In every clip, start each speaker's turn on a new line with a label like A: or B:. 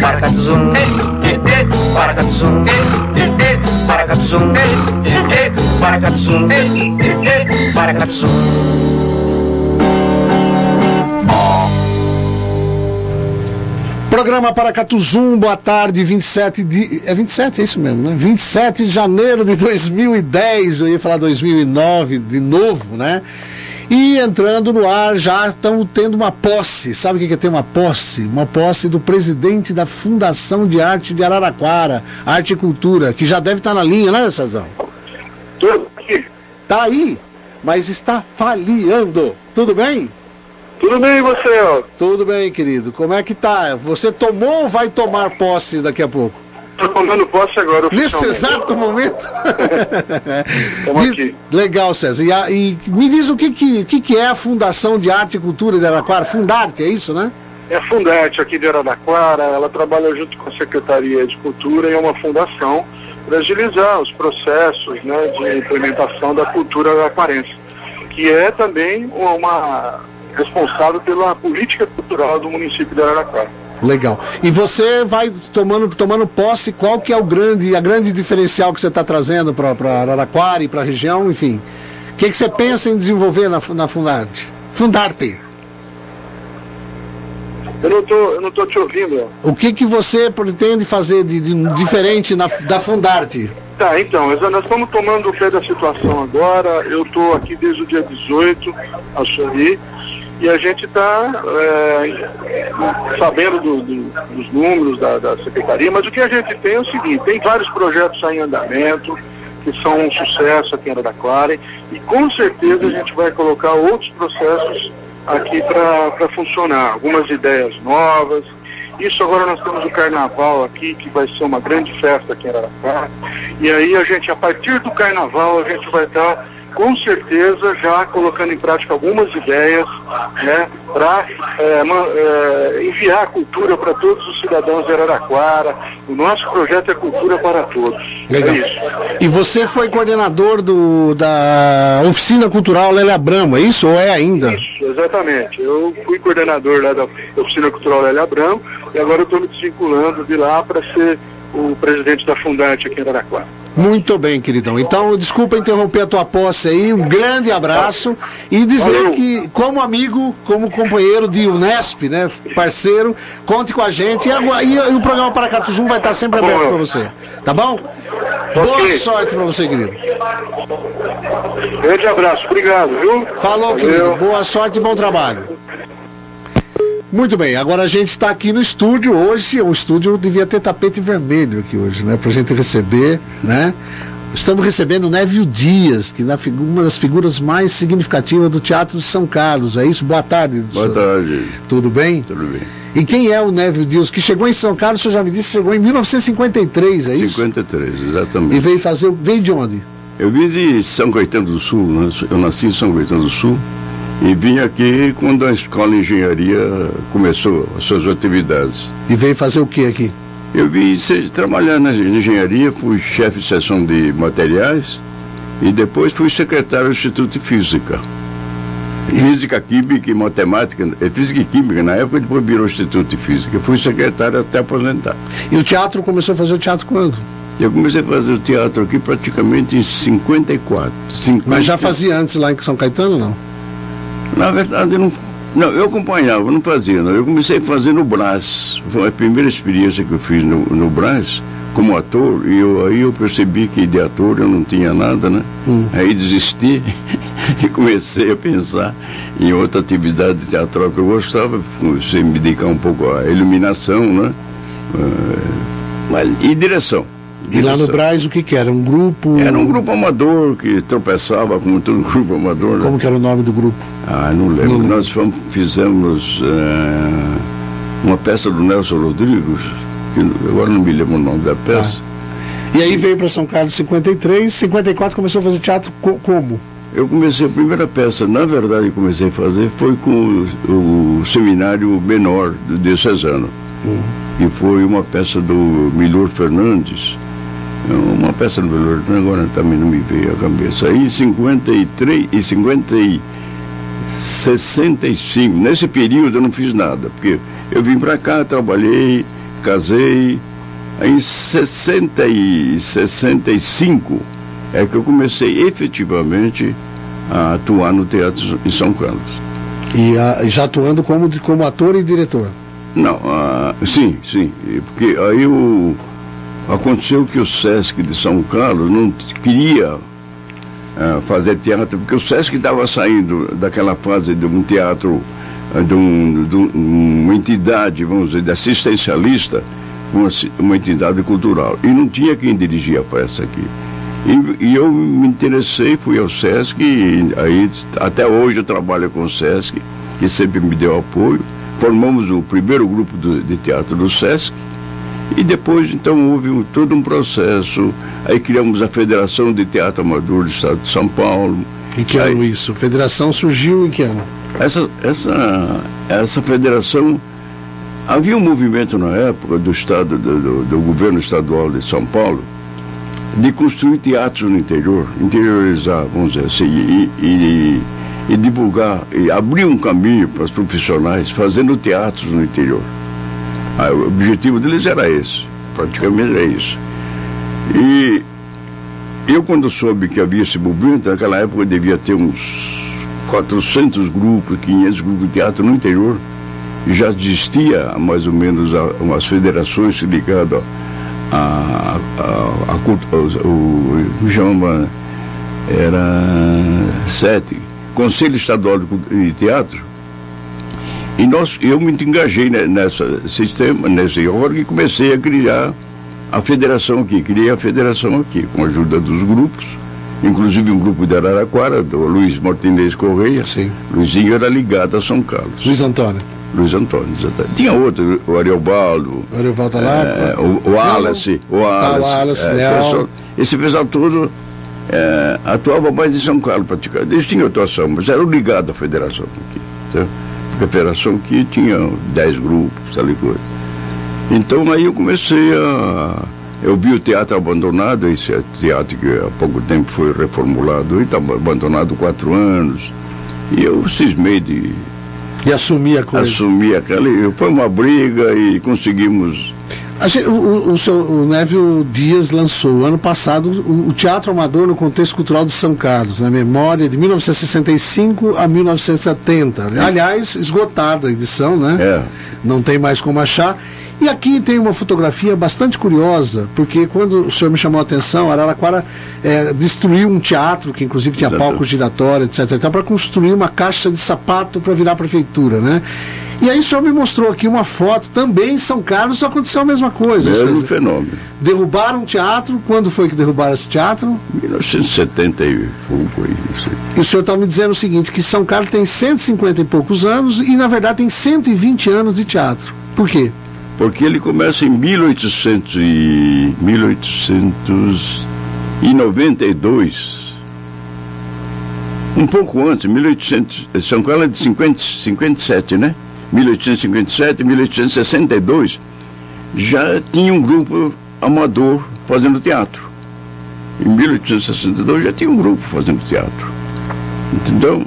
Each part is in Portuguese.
A: Paracatuzum, paracatuzum, paracatuzum, paracatuzum, paracatuzum.
B: Programa Paracatuzum, boa tarde, 27 de. É 27, é isso mesmo, né? 27 de janeiro de 2010, eu ia falar 2009 de novo, né? E entrando no ar, já estamos tendo uma posse. Sabe o que é ter uma posse? Uma posse do presidente da Fundação de Arte de Araraquara, Arte e Cultura, que já deve estar na linha, né, Cezão?
C: Tudo aqui.
B: Tá aí, mas está falhando. Tudo bem?
C: Tudo bem você, ó?
B: Tudo bem, querido. Como é que tá? Você tomou ou vai tomar posse daqui a pouco?
C: Tô tomando posse agora.
B: Nesse exato momento?
C: Estamos aqui.
B: Legal, César. E, a- e me diz o que, que, que, é a Fundação de Arte e Cultura de Araraquara? Fundarte, é isso, né?
C: É a Fundete aqui de Araraquara, ela trabalha junto com a Secretaria de Cultura e é uma fundação para agilizar os processos né, de implementação da cultura araraquarense, que é também uma responsável pela política cultural do município de Araraquara.
B: Legal. E você vai tomando, tomando posse, qual que é o grande, a grande diferencial que você está trazendo para Araraquara e para a região, enfim. O que, que você pensa em desenvolver na, na Fundarte? Fundarte.
C: Eu não tô, eu não tô te ouvindo.
B: O que, que você pretende fazer de, de diferente na, da Fundarte?
C: Tá, então, nós estamos tomando o pé da situação agora. Eu estou aqui desde o dia 18, a Xori, e a gente está sabendo do- do- dos números da, da secretaria, mas o que a gente tem é o seguinte, tem vários projetos em andamento, que são um sucesso aqui em Araraquara, e com certeza a gente vai colocar outros processos aqui para funcionar, algumas ideias novas. Isso agora nós temos o carnaval aqui, que vai ser uma grande festa aqui em Araraquara. E aí a gente, a partir do carnaval, a gente vai estar com certeza já colocando em prática algumas ideias né, para enviar a cultura para todos os cidadãos de Araraquara. O nosso projeto é Cultura para Todos.
B: Legal.
C: É isso.
B: E você foi coordenador do, da Oficina Cultural Lélia Abramo, é isso ou é ainda?
C: Isso, exatamente. Eu fui coordenador lá da Oficina Cultural Lélia Abrão e agora eu estou me desvinculando de lá para ser o presidente da Fundante aqui em Araraquara.
B: Muito bem, queridão. Então, desculpa interromper a tua posse aí. Um grande abraço e dizer que, como amigo, como companheiro de Unesp, né, parceiro, conte com a gente. E, e- e o programa Paracatuzum vai estar sempre aberto para você. Tá bom? Boa sorte para você, querido.
C: Grande abraço, obrigado, viu?
B: Falou,
C: Valeu.
B: querido. Boa sorte e bom trabalho. Muito bem, agora a gente está aqui no estúdio hoje. O estúdio devia ter tapete vermelho aqui hoje, né? Pra gente receber, né? Estamos recebendo o Névio Dias, que é uma das figuras mais significativas do Teatro de São Carlos. É isso? Boa tarde.
D: Boa
B: senhor.
D: tarde,
B: Tudo bem?
D: tudo bem.
B: E quem é o Névio Dias? Que chegou em São Carlos, o senhor já me disse, chegou em 1953, é isso?
D: 53,
B: E
D: exatamente.
B: veio fazer. o- Veio de onde?
D: Eu vim de São Caetano do Sul, né? eu nasci em São Caetano do Sul e vim aqui quando a escola de engenharia começou as suas atividades.
B: E veio fazer o que aqui?
D: Eu vim trabalhar na engenharia, fui chefe de seção de materiais e depois fui secretário do Instituto de Física. Física, Química e Matemática, eh, Física e Química na época, depois virou Instituto de Física. Fui secretário até aposentar.
B: E o teatro começou a fazer o teatro quando?
D: Eu comecei a fazer o teatro aqui praticamente em 54. 50.
B: Mas já fazia antes lá em São Caetano, não?
D: Na verdade, eu não, não, eu acompanhava, não fazia. Não. Eu comecei a fazer no Brás. Foi a primeira experiência que eu fiz no, no Brás, como ator. E eu, aí eu percebi que de ator eu não tinha nada, né? Aí desisti e comecei a pensar em outra atividade teatral que eu gostava. Comecei a me dedicar um pouco à iluminação, né? Mas- e direção.
B: E lá no. Braz o que que era? Um grupo.
D: Era um grupo amador que tropeçava como todo grupo amador. né?
B: Como que era o nome do grupo?
D: Ah, não lembro.
B: Não.
D: Nós fomos, fizemos eh, uma peça do Nelson Rodrigues, que agora não me lembro o nome da peça.
B: E aí veio para São Carlos em 53, 54 começou a fazer teatro co- como?
D: Eu comecei a primeira peça, na verdade, comecei a fazer foi com o, o seminário menor do Diocesano. E foi uma peça do Milor Fernandes, Uma peça no Belo Horizonte, agora também não me veio à cabeça. Aí em 53 e 50 e 65, nesse período eu não fiz nada, porque eu vim para cá, trabalhei, casei. Aí em 60 e 65 é que eu comecei efetivamente a atuar no teatro em São Carlos.
B: E a, já atuando como, como ator e diretor?
D: Não, ah, sim, sim. Porque aí o, aconteceu que o Sesc de São Carlos não queria ah, fazer teatro, porque o Sesc estava saindo daquela fase de um teatro, ah, de, um, de uma entidade, vamos dizer, de assistencialista, uma, uma entidade cultural. E não tinha quem dirigia a peça aqui. E, e, eu me interessei, fui ao Sesc, e aí até hoje eu trabalho com o Sesc, que sempre me deu apoio. Formamos o primeiro grupo do, de teatro do Sesc, e depois então houve um, todo um processo. Aí criamos a Federação de Teatro Amador do Estado de São Paulo.
B: Em que ano aí, isso? Federação surgiu em que ano?
D: Essa, essa, essa federação. Havia um movimento na época do Estado, do, do, do governo estadual de São Paulo, de construir teatros no interior, interiorizar, vamos dizer assim, e, e, e divulgar, e abrir um caminho para os profissionais fazendo teatros no interior. Ah, o objetivo deles era esse, praticamente era isso. E eu, quando soube que havia esse movimento, naquela época devia ter uns 400 grupos, 500 grupos de teatro no interior, já existia mais ou menos umas federações ligadas a, a, a, a o, me chama era sete Conselho Estadual de Teatro e nós eu me engajei nessa sistema nesse órgão e comecei a criar a federação aqui criei a federação aqui com a ajuda dos grupos inclusive um grupo de Araraquara do Luiz Martinez Correia
B: Sim.
D: Luizinho era ligado a São Carlos
B: Luiz Antônio
D: Luiz Antônio, exatamente. Tinha outro, o Ariobaldo.
B: O Ariobaldo tá lá?
D: É, o, o Wallace. O Wallace.
B: Tá, o Wallace
D: é, pessoal, esse pessoal todo é, atuava mais em São Carlos, praticamente. Eles tinham atuação, mas eram ligados à federação aqui. Tá? Federação aqui tinha 10 grupos, ali coisa. Então aí eu comecei a. Eu vi o teatro abandonado, esse teatro que há pouco tempo foi reformulado, e estava abandonado quatro anos. E eu cismei de
B: e assumir a coisa.
D: Assumir aquela. Foi uma briga e conseguimos.
B: Gente, o, o, seu, o Névio Dias lançou ano passado o, o, Teatro Amador no Contexto Cultural de São Carlos, na memória de 1965 a 1970. Aliás, esgotada a edição, né?
D: É.
B: Não tem mais como achar. E aqui tem uma fotografia bastante curiosa, porque quando o senhor me chamou a atenção, Araraquara é, destruiu um teatro, que inclusive tinha palco giratório, etc. Então, para construir uma caixa de sapato para virar prefeitura, né? E aí o senhor me mostrou aqui uma foto, também em São Carlos aconteceu a mesma coisa.
D: Mesmo seja, fenômeno.
B: Derrubaram um teatro, quando foi que derrubaram esse teatro?
D: 1970 foi isso.
B: E o senhor está me dizendo o seguinte, que São Carlos tem 150 e poucos anos e na verdade tem 120 anos de teatro. Por quê?
D: porque ele começa em 1800 e 1892, um pouco antes, 1800, São Carlos é de 50, 57, né? 1857, 1862, já tinha um grupo amador fazendo teatro. Em 1862 já tinha um grupo fazendo teatro. Então,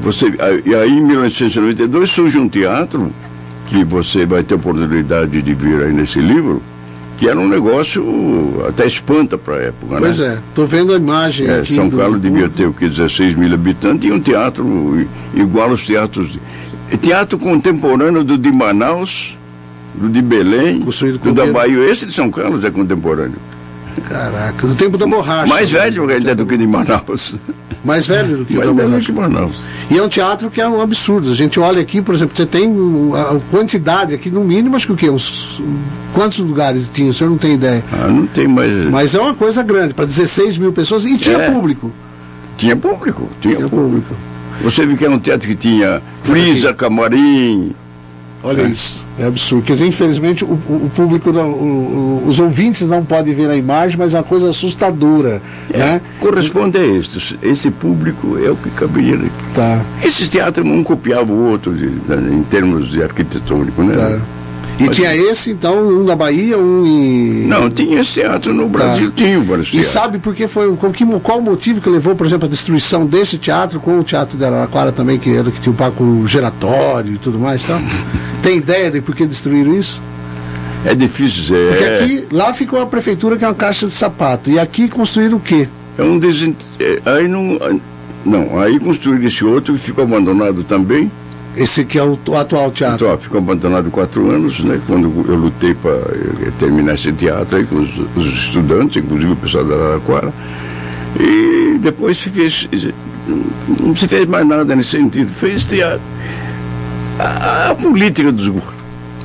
D: você, e aí em 1992 surge um teatro que você vai ter oportunidade de ver aí nesse livro, que era um negócio até espanta para a época,
B: pois
D: né?
B: Pois é, estou vendo a imagem
D: é,
B: aqui.
D: São
B: do,
D: Carlos devia ter o que 16 mil habitantes e um teatro igual aos teatros. Teatro contemporâneo do de Manaus, do de Belém,
B: Construído
D: do da Bahia. Esse de São Carlos é contemporâneo.
B: Caraca, do tempo da borracha.
D: Mais velho ainda do que de Manaus.
B: Mais velho do que
D: Mais
B: o da
D: velho
B: borracha.
D: que Manaus.
B: E é um teatro que é um absurdo. A gente olha aqui, por exemplo, você tem a quantidade aqui, no mínimo, acho que o quê? Uns, quantos lugares tinha? O senhor não tem ideia.
D: Ah, não tem mais.
B: Mas é uma coisa grande, para 16 mil pessoas. E tinha
D: É.
B: público.
D: Tinha público, tinha,
B: Tinha
D: público.
B: público.
D: Você viu que era um teatro que tinha frisa, camarim.
B: Olha isso, é absurdo. Quer dizer, infelizmente, o, o- público, não, o- o- os ouvintes não podem ver a imagem, mas é uma coisa assustadora.
D: É,
B: Né?
D: Corresponde a este. Esse público é o que caberia.
B: Tá,
D: Esse teatro um copiava o outro de- de- em termos de arquitetônico, né?
B: tá. E
D: Mas-
B: tinha esse, então, um na Bahia, um em.
D: Não, tinha esse teatro no Brasil, tinha vários
B: E
D: teatros.
B: sabe por que foi. Qual, que, qual o motivo que levou, por exemplo, a destruição desse teatro com o teatro de Araraquara também, que era que tinha o palco giratório e tudo mais tal? Tem ideia de por que destruíram isso?
D: É difícil dizer.
B: Porque
D: é-
B: aqui, lá ficou a prefeitura que é uma caixa de sapato. E aqui construíram o quê?
D: É um desent... é, Aí não. Não, aí construíram esse outro que ficou abandonado também.
B: Esse que é o, atual teatro.
D: Então, ficou abandonado quatro anos, né? Quando eu lutei para terminar esse teatro aí com os, os estudantes, inclusive o pessoal da Araraquara. E depois fez. Não se fez mais nada nesse sentido. Fez teatro. A, a política dos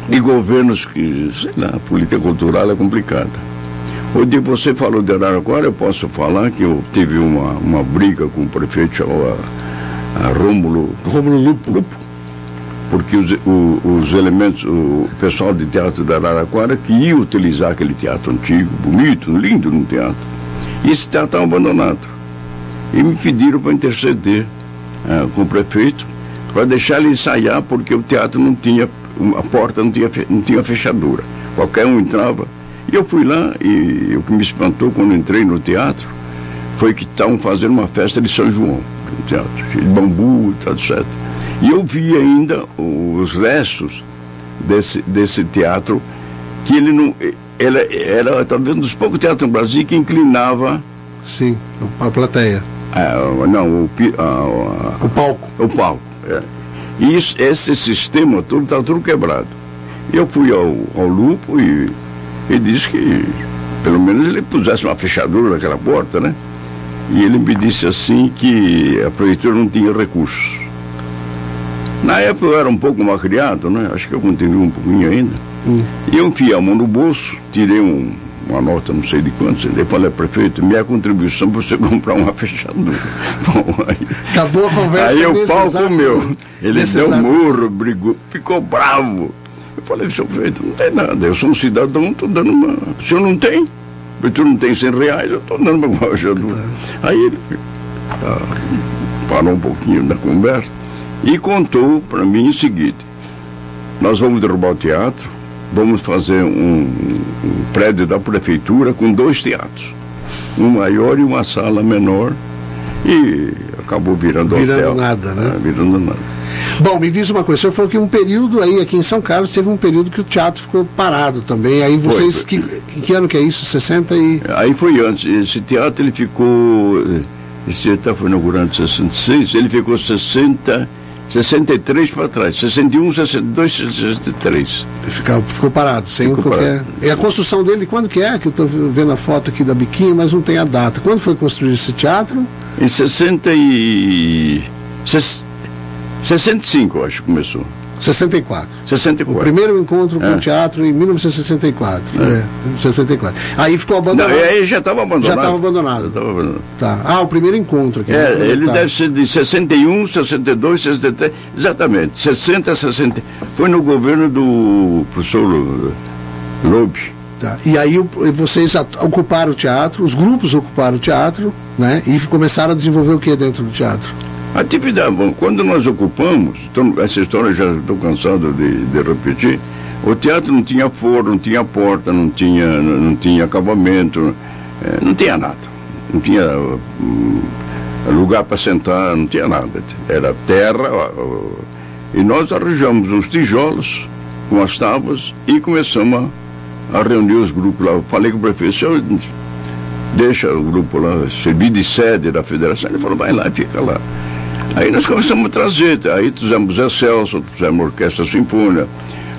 D: de governos que, sei lá, a política cultural é complicada. Onde você falou de Araraquara, eu posso falar que eu tive uma, uma briga com o prefeito a, a Rômulo
B: Rômulo Lupo.
D: Lupo, porque os, o- os elementos, o pessoal de teatro da Araraquara queria utilizar aquele teatro antigo, bonito, lindo no teatro. E esse teatro estava abandonado. E me pediram para interceder eh, com o prefeito para deixar ele ensaiar, porque o teatro não tinha, a porta não tinha, não tinha fechadura. Qualquer um entrava. E eu fui lá e o que me espantou quando entrei no teatro foi que estavam fazendo uma festa de São João, no teatro, de bambu, tal, etc. E eu vi ainda os restos desse, desse teatro, que ele não. Ele era talvez um dos poucos teatros no Brasil que inclinava.
B: Sim, a plateia.
D: ah, não, o, pi- ah,
B: O palco.
D: o palco. é. E isso- esse sistema todo está tudo quebrado. Eu fui ao, ao Lupo e ele disse que pelo menos ele pusesse uma fechadura naquela porta, né? E ele me disse assim que a prefeitura não tinha recursos. Na época eu era um pouco mal criado, né? Acho que eu continuo um pouquinho ainda. E eu enfiei a mão no bolso, tirei um- uma nota, não sei de quantos, e falei, prefeito, minha contribuição para você comprar uma fechadura. Bom, aí,
B: Acabou a conversa.
D: Aí o pau
B: exato-
D: comeu. Ele deu um
B: exato-
D: murro, brigou, ficou bravo. Eu falei, senhor prefeito, não tem nada. Eu sou um cidadão, estou dando uma. O senhor não tem? O senhor não tem 100 reais, eu estou dando uma fechadura. Aí ele tá, parou um pouquinho da conversa e contou para mim o seguinte: nós vamos derrubar o teatro, vamos fazer um, um prédio da prefeitura com dois teatros, um maior e uma sala menor. E acabou virando,
B: Virando
D: hotel.
B: nada, né?
D: Ah, virando nada.
B: Bom, me diz uma coisa, o senhor falou que um período aí, aqui em São Carlos, teve um período que o teatro ficou parado também. Aí vocês,
D: foi.
B: que, que, que ano que é isso? 60 e.
D: Aí foi antes. Esse teatro ele ficou. eh, Esse teatro foi inaugurado em 66, ele ficou 60, 63 para trás. 61, 62, 63.
B: Ficou, ficou parado, sem
D: Ficou
B: qualquer.
D: parado.
B: E a construção dele, quando que é? Que eu estou vendo a foto aqui da biquinho, mas não tem a data. Quando foi construído esse teatro?
D: Em 60 e. ses- 65, eu acho que começou.
B: 64. O
D: 64.
B: primeiro encontro com
D: É.
B: o teatro em 1964. É. 64. Aí ficou
D: Não,
B: abandonado.
D: e aí já estava abandonado.
B: Já estava abandonado.
D: Já estava abandonado.
B: Tá. Ah, o primeiro encontro aqui.
D: É,
B: né?
D: ele
B: Tá.
D: deve ser de 61, 62, 63, exatamente. 60, 60. Foi no governo do professor Lobe.
B: Tá. E aí o- vocês ocuparam o teatro, os grupos ocuparam o teatro, né? E começaram a desenvolver o que dentro do teatro?
D: Atividade, bom, quando nós ocupamos, então, essa história eu já estou cansado de, de repetir, o teatro não tinha forno, não tinha porta, não tinha, não, não tinha acabamento, eh, não tinha nada. Não tinha hum, lugar para sentar, não tinha nada. Era terra, e nós arranjamos os tijolos com as tábuas e começamos a, a reunir os grupos lá. Eu falei com o prefeito, deixa o grupo lá servir de sede da federação. Ele falou, vai lá fica lá. Aí nós começamos a trazer, aí trouxemos Zé Celso, trouxemos a Orquestra Sinfônica,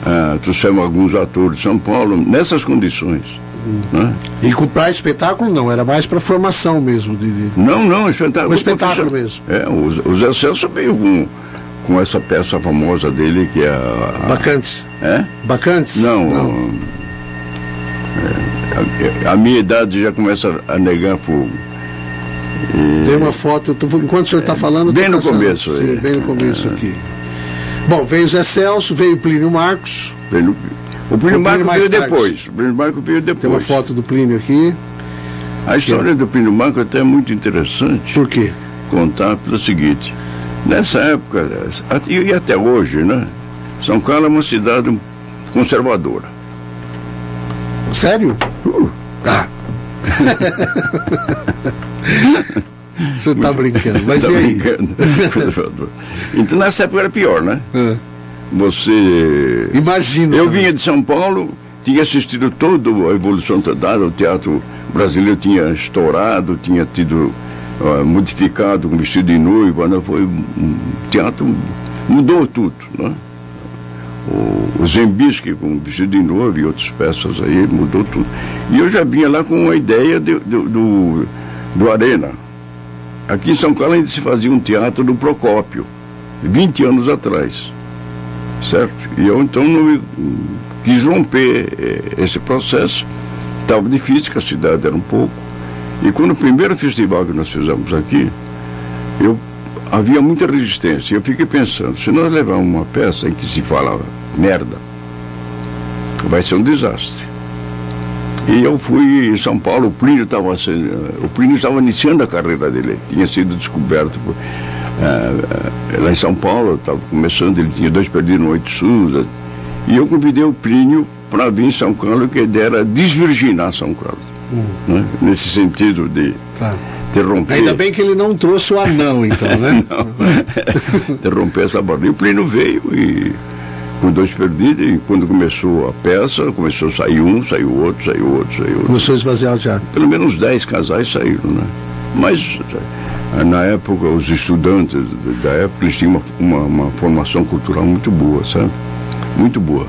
D: ah, trouxemos alguns atores de São Paulo, nessas condições. Né?
B: E para espetáculo não, era mais para formação mesmo. De, de-
D: Não, não, espetáculo.
B: Um espetáculo
D: profissional. É, o, o Zé Celso veio com, com essa peça famosa dele, que é a.
B: Bacantes.
D: É?
B: Bacantes?
D: Não. é, a, a minha idade já começa a negar fogo.
B: Tem uma foto, tô- enquanto o senhor está falando.
D: bem no começo,
B: Sim,
D: é.
B: bem no começo aqui. Bom, veio o Zé Celso, veio o Plínio Marcos.
D: Veio no- O Plínio
B: O Plínio mais
D: veio
B: tarde.
D: depois. O Plínio Marco veio
B: Tem uma
D: depois.
B: foto do Plínio aqui.
D: A história do Plínio Marco até é muito interessante.
B: Por quê?
D: contar pelo seguinte. Nessa época, e e até hoje, né? São Carlos é uma cidade conservadora.
B: Sério?
D: Uh,
B: Ah. Você está brincando, mas
D: tá
B: e aí?
D: brincando. Então nessa época era pior, né?
B: Ah,
D: Você.
B: Imagina.
D: Eu vinha de São Paulo, tinha assistido toda a evolução total, o teatro brasileiro tinha estourado, tinha tido ah, modificado com vestido de noiva, né? foi um teatro, mudou tudo. Né? O, o Zembisque com vestido de noiva e outras peças aí, mudou tudo. E eu já vinha lá com a ideia de- do, do, do Arena. Aqui em São Paulo ainda se fazia um teatro do Procópio, 20 anos atrás certo? E eu então não quis romper eh, esse processo. Estava difícil, que a cidade era um pouco. E quando o primeiro festival que nós fizemos aqui, eu havia muita resistência. Eu fiquei pensando, se nós levarmos uma peça em que se fala merda, vai ser um desastre. E eu fui em São Paulo, o Plínio estava sendo- o Plínio estava iniciando a carreira dele, tinha sido descoberto por- eh, eh, lá em São Paulo, estava começando, ele tinha dois perdidos no Oito Sul, e eu convidei o Plínio para vir em São Paulo, que a ideia era desvirginar São Paulo, né? nesse sentido de
B: Tá.
D: interromper.
B: Ainda bem que ele não trouxe o anão, então, né?
D: interromper essa barreira. E o Plínio veio e com dois perdidos, e quando começou a peça, começou a sair um, saiu outro, saiu outro, saiu outro.
B: Começou a esvaziar o teatro.
D: Pelo menos dez casais saíram, né? Mas eh, na época, os estudantes da época, eles tinham uma, uma, uma formação cultural muito boa, sabe? Muito boa.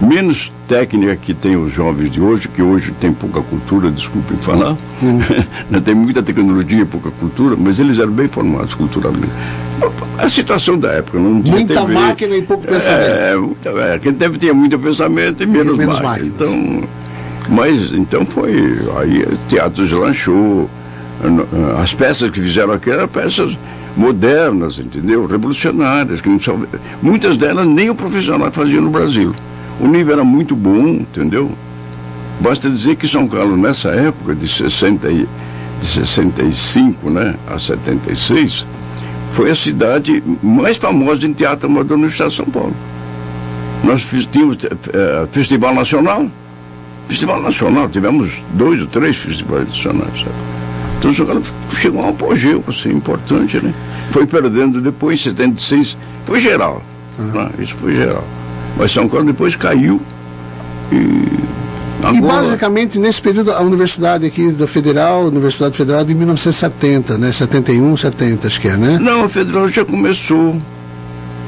D: Menos técnica que tem os jovens de hoje, que hoje tem pouca cultura, desculpem falar. Não tem muita tecnologia e pouca cultura, mas eles eram bem formados culturalmente. A situação da época, não tinha
B: Muita
D: TV.
B: máquina e pouco pensamento.
D: É, muita, é, quem teve tinha muito pensamento e menos,
B: menos
D: máquina. Então, mas então foi. Aí o teatro deslanchou. As peças que fizeram aqui eram peças modernas, entendeu? Revolucionárias. Que não só, muitas delas nem o profissional fazia no Brasil. O nível era muito bom, entendeu? Basta dizer que São Carlos, nessa época, de, 60 e, de 65 né, a 76, foi a cidade mais famosa em teatro amador no estado de São Paulo. Nós tínhamos eh, Festival Nacional. Festival Nacional, tivemos dois ou três festivais nacionais. Sabe? Então São Carlos chegou a um apogeu assim, importante, né? Foi perdendo depois, em 76, foi geral. né? Isso foi geral. Mas São Carlos depois caiu e.
B: E
D: Agora,
B: basicamente nesse período a universidade aqui da Federal, Universidade Federal de 1970, né? 71, 70 acho que é, né?
D: Não, a federal já começou.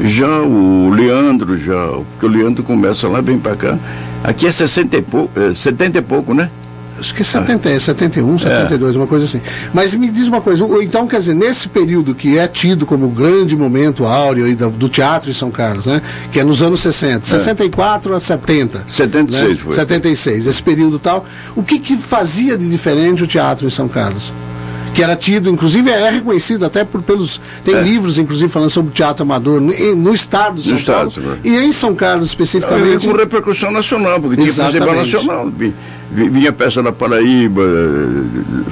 D: Já o Leandro, já. Porque o Leandro começa lá, vem pra cá. Aqui é 60 e pouco, é, 70 e pouco, né?
B: Acho que é 70, é 71, 72, uma coisa assim. Mas me diz uma coisa, então quer dizer, nesse período que é tido como o grande momento áureo aí do, do teatro em São Carlos, né? Que é nos anos 60, 64 a 70.
D: 76
B: né?
D: foi.
B: 76, esse período tal. O que, que fazia de diferente o teatro em São Carlos? Que era tido, inclusive é reconhecido até por, pelos. Tem
D: É.
B: livros, inclusive, falando sobre teatro amador no, no estado de São
D: No
B: Paulo.
D: estado, né?
B: E em São Carlos especificamente.
D: Com repercussão nacional, porque tinha festival
B: Exatamente.
D: nacional. Vi- vi- Vinha peça da Paraíba,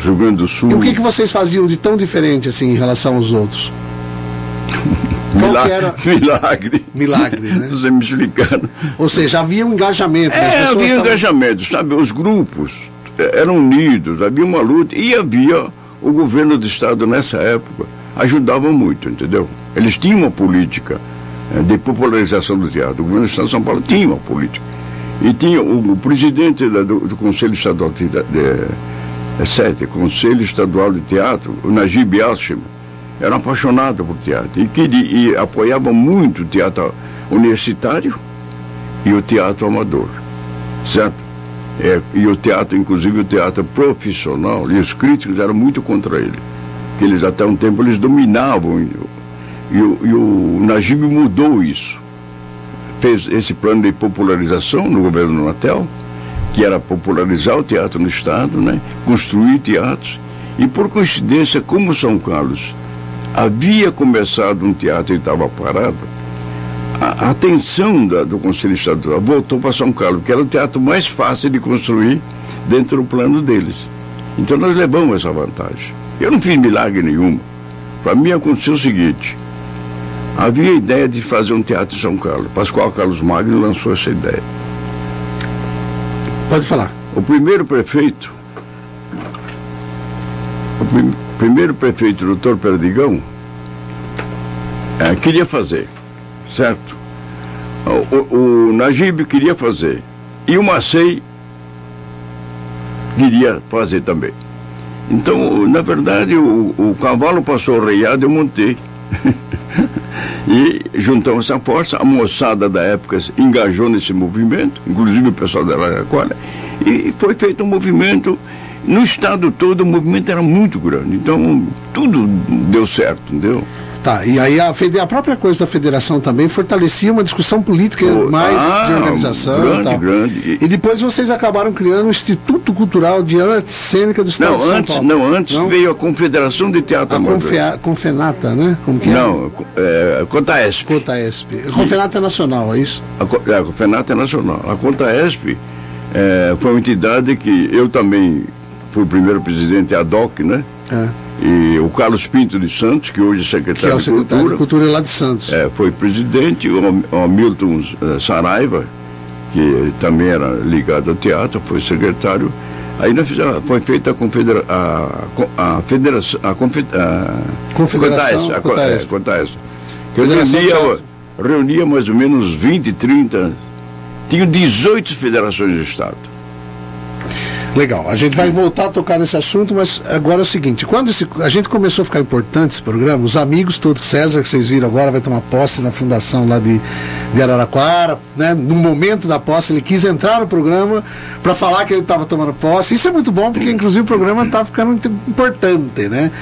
D: Rio Grande do Sul.
B: E o que, que vocês faziam de tão diferente assim em relação aos outros?
D: Milagre, milagre.
B: Milagre, né?
D: Me explicando.
B: Ou seja, havia um engajamento. né?
D: É, havia
B: estavam-
D: engajamento, sabe? Os grupos eh, eram unidos, havia uma luta e havia o governo do Estado nessa época ajudava muito, entendeu? Eles tinham uma política eh, de popularização do teatro. O governo do Estado de São Paulo tinha uma política. E tinha o, o presidente da- do, do Conselho Estadual de, de, é, sete, Conselho Estadual de Teatro, o Najib Yashim, era apaixonado por teatro e, queria, e apoiava muito o teatro universitário e o teatro amador, certo? É, e o teatro, inclusive o teatro profissional, e os críticos eram muito contra ele. Que eles até um tempo eles dominavam. E o, e o Najib mudou isso. Fez esse plano de popularização no governo Natel, que era popularizar o teatro no Estado, né? construir teatros. E por coincidência, como São Carlos havia começado um teatro e estava parado, a a atenção da- do Conselho Estadual voltou para São Carlos, que era o teatro mais fácil de construir dentro do plano deles. Então nós levamos essa vantagem. Eu não fiz milagre nenhum. Para mim aconteceu o seguinte: havia a ideia de fazer um teatro em São Carlos. Pascoal Carlos Magno lançou essa ideia.
B: Pode falar.
D: O primeiro prefeito, o prim- primeiro prefeito, doutor Perdigão, eh, queria fazer, certo? O, o, o Najib queria fazer. E o Macei queria fazer também. Então, na verdade, o, o cavalo passou reiado, eu montei. e juntamos essa força, a moçada da época se engajou nesse movimento, inclusive o pessoal da Araraquara, e foi feito um movimento. No estado todo, o movimento era muito grande. Então, tudo deu certo, entendeu?
B: Tá, e aí a, a própria coisa da federação também fortalecia uma discussão política
D: Oh,
B: mais
D: ah,
B: de organização
D: grande,
B: e tal.
D: grande.
B: E depois vocês acabaram criando o Instituto Cultural de Arte Cênica do Estado
D: Não,
B: de São
D: antes,
B: Paulo.
D: não, antes
B: Não?
D: veio a Confederação de Teatro
B: A. Confea- Confenata, né? Como que é?
D: Não, é, Contaesp.
B: Contaesp. Confenata Nacional, é isso?
D: A, é, a Confenata é nacional. A Contaesp é, foi uma entidade que eu também fui o primeiro presidente ad hoc, né?
B: É.
D: E o Carlos Pinto de Santos, que hoje é
B: Que
D: secretário,
B: é o secretário
D: de
B: de
D: Cultura,
B: Cultura lá de Santos.
D: é, foi presidente, o, Hamilton eh, Saraiva, que também era ligado ao teatro, foi secretário. Aí nós fizemos, foi feita a, confedera, a, a federação, a, confe, a
B: Confederação
D: a, Co-
B: Contaes.
D: Contaes, que reunia, reunia mais ou menos 20, 30, tinha 18 federações de Estado.
B: Legal, a gente vai voltar a tocar nesse assunto, mas agora é o seguinte, quando esse- a gente começou a ficar importante esse programa, os amigos todos, César, que vocês viram agora, vai tomar posse na fundação lá de, de Araraquara, né? No momento da posse, ele quis entrar no programa para falar que ele estava tomando posse. Isso é muito bom, porque inclusive o programa está ficando importante, né?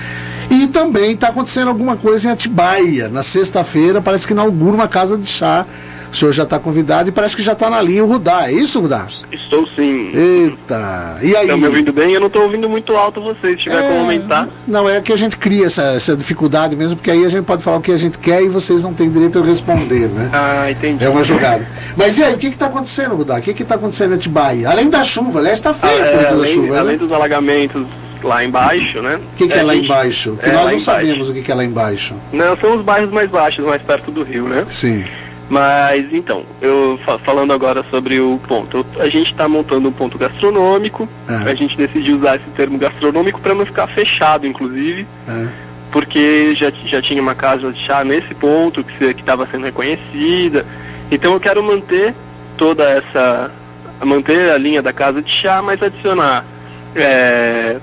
B: E também está acontecendo alguma coisa em Atibaia. Na sexta-feira, parece que inaugura uma casa de chá. O senhor já está convidado e parece que já está na linha o Rudá. É isso, Rudá?
E: Estou sim.
B: Eita! E aí?
E: Estão me ouvindo bem? Eu não estou ouvindo muito alto vocês. Se tiver como aumentar.
B: Não, é que a gente cria essa, essa dificuldade mesmo, porque aí a gente pode falar o que a gente quer e vocês não têm direito a responder, né?
E: Ah, entendi.
B: É uma jogada. Mas e aí, o que está acontecendo, Rudá? O que está acontecendo em Atibaia? Além da chuva, aliás, está
E: Ah,
B: feio a
E: é, além,
B: chuva,
E: além
B: né?
E: dos alagamentos lá embaixo, né?
B: O que, que é, lá
E: gente-
B: embaixo? Que
E: é,
B: nós
E: lá
B: não
E: embaixo.
B: sabemos o que, que é lá embaixo.
E: Não, são os bairros mais baixos, mais perto do rio, né?
B: Sim.
E: Mas então, eu fa- falando agora sobre o ponto, a gente está montando um ponto gastronômico.
B: É.
E: A gente decidiu usar esse termo gastronômico para não ficar fechado, inclusive,
B: É.
E: porque já, já tinha uma casa de chá nesse ponto que estava sendo reconhecida. Então eu quero manter toda essa, manter a linha da casa de chá, mas adicionar é,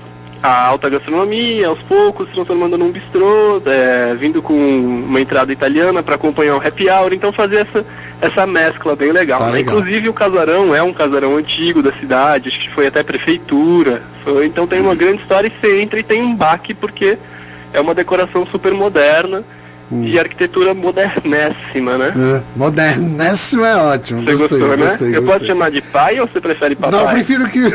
E: a alta gastronomia aos poucos, transformando num bistrô, é, vindo com uma entrada italiana para acompanhar o happy hour, então fazer essa, essa mescla bem legal.
B: Tá
E: né?
B: legal.
E: Inclusive o casarão é um casarão antigo da cidade, acho que foi até prefeitura, foi- então tem uma grande história e você entra e tem um baque porque é uma decoração super moderna
B: Hum.
E: e arquitetura modernésima, né?
B: É. Moderníssimo é ótimo.
E: Você
B: gostei,
E: gostou, né?
B: gostei,
E: Eu posso
B: gostei.
E: chamar de pai ou você prefere papai?
B: Não, prefiro que.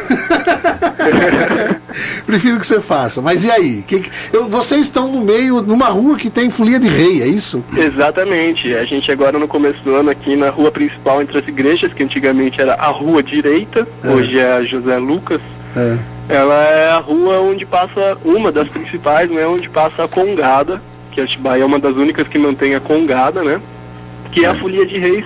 B: prefiro que você faça. Mas e aí? Que que- eu- vocês estão no meio, numa rua que tem folia de rei, é isso?
E: Exatamente. A gente agora no começo do ano aqui na rua principal entre as igrejas, que antigamente era a rua direita,
B: É.
E: hoje é a José Lucas.
B: É.
E: Ela é a rua onde passa, uma das principais, né, onde passa a Congada, que Atibaia é uma das únicas que mantém a Congada, né? Que é a folia de reis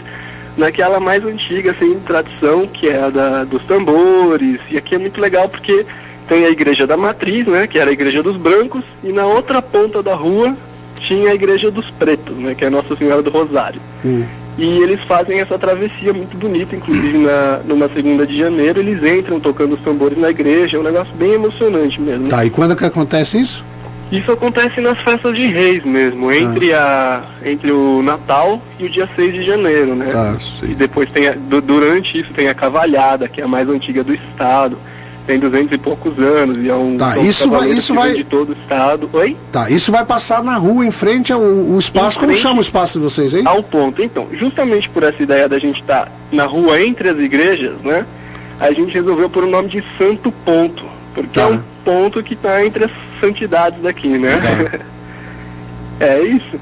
E: naquela mais antiga, assim, tradição, que é a da, dos tambores. E aqui é muito legal porque tem a igreja da matriz, né? Que era a igreja dos brancos, e na outra ponta da rua tinha a igreja dos pretos, né? Que é a Nossa Senhora do Rosário.
B: Hum.
E: E eles fazem essa travessia muito bonita, inclusive na, numa segunda de janeiro, eles entram tocando os tambores na igreja, é um negócio bem emocionante mesmo.
B: Tá, e quando que acontece isso?
E: Isso acontece nas festas de reis mesmo, entre, a, entre o Natal e o dia 6 de janeiro, né?
B: Tá.
E: E depois tem, a, du- durante isso tem a Cavalhada, que é a mais antiga do estado, tem duzentos e poucos anos, e é um
B: Tá, isso vai- isso vai-
E: de todo o estado. Oi?
B: Tá, isso vai passar na rua, em frente ao o espaço.
E: Em
B: Como
E: frente-
B: chama o espaço de vocês aí?
E: ao ponto. Então, justamente por essa ideia da gente estar na rua entre as igrejas, né? A gente resolveu pôr o nome de Santo Ponto, porque
B: Tá.
E: é um ponto que está entre as santidades daqui, né? é isso.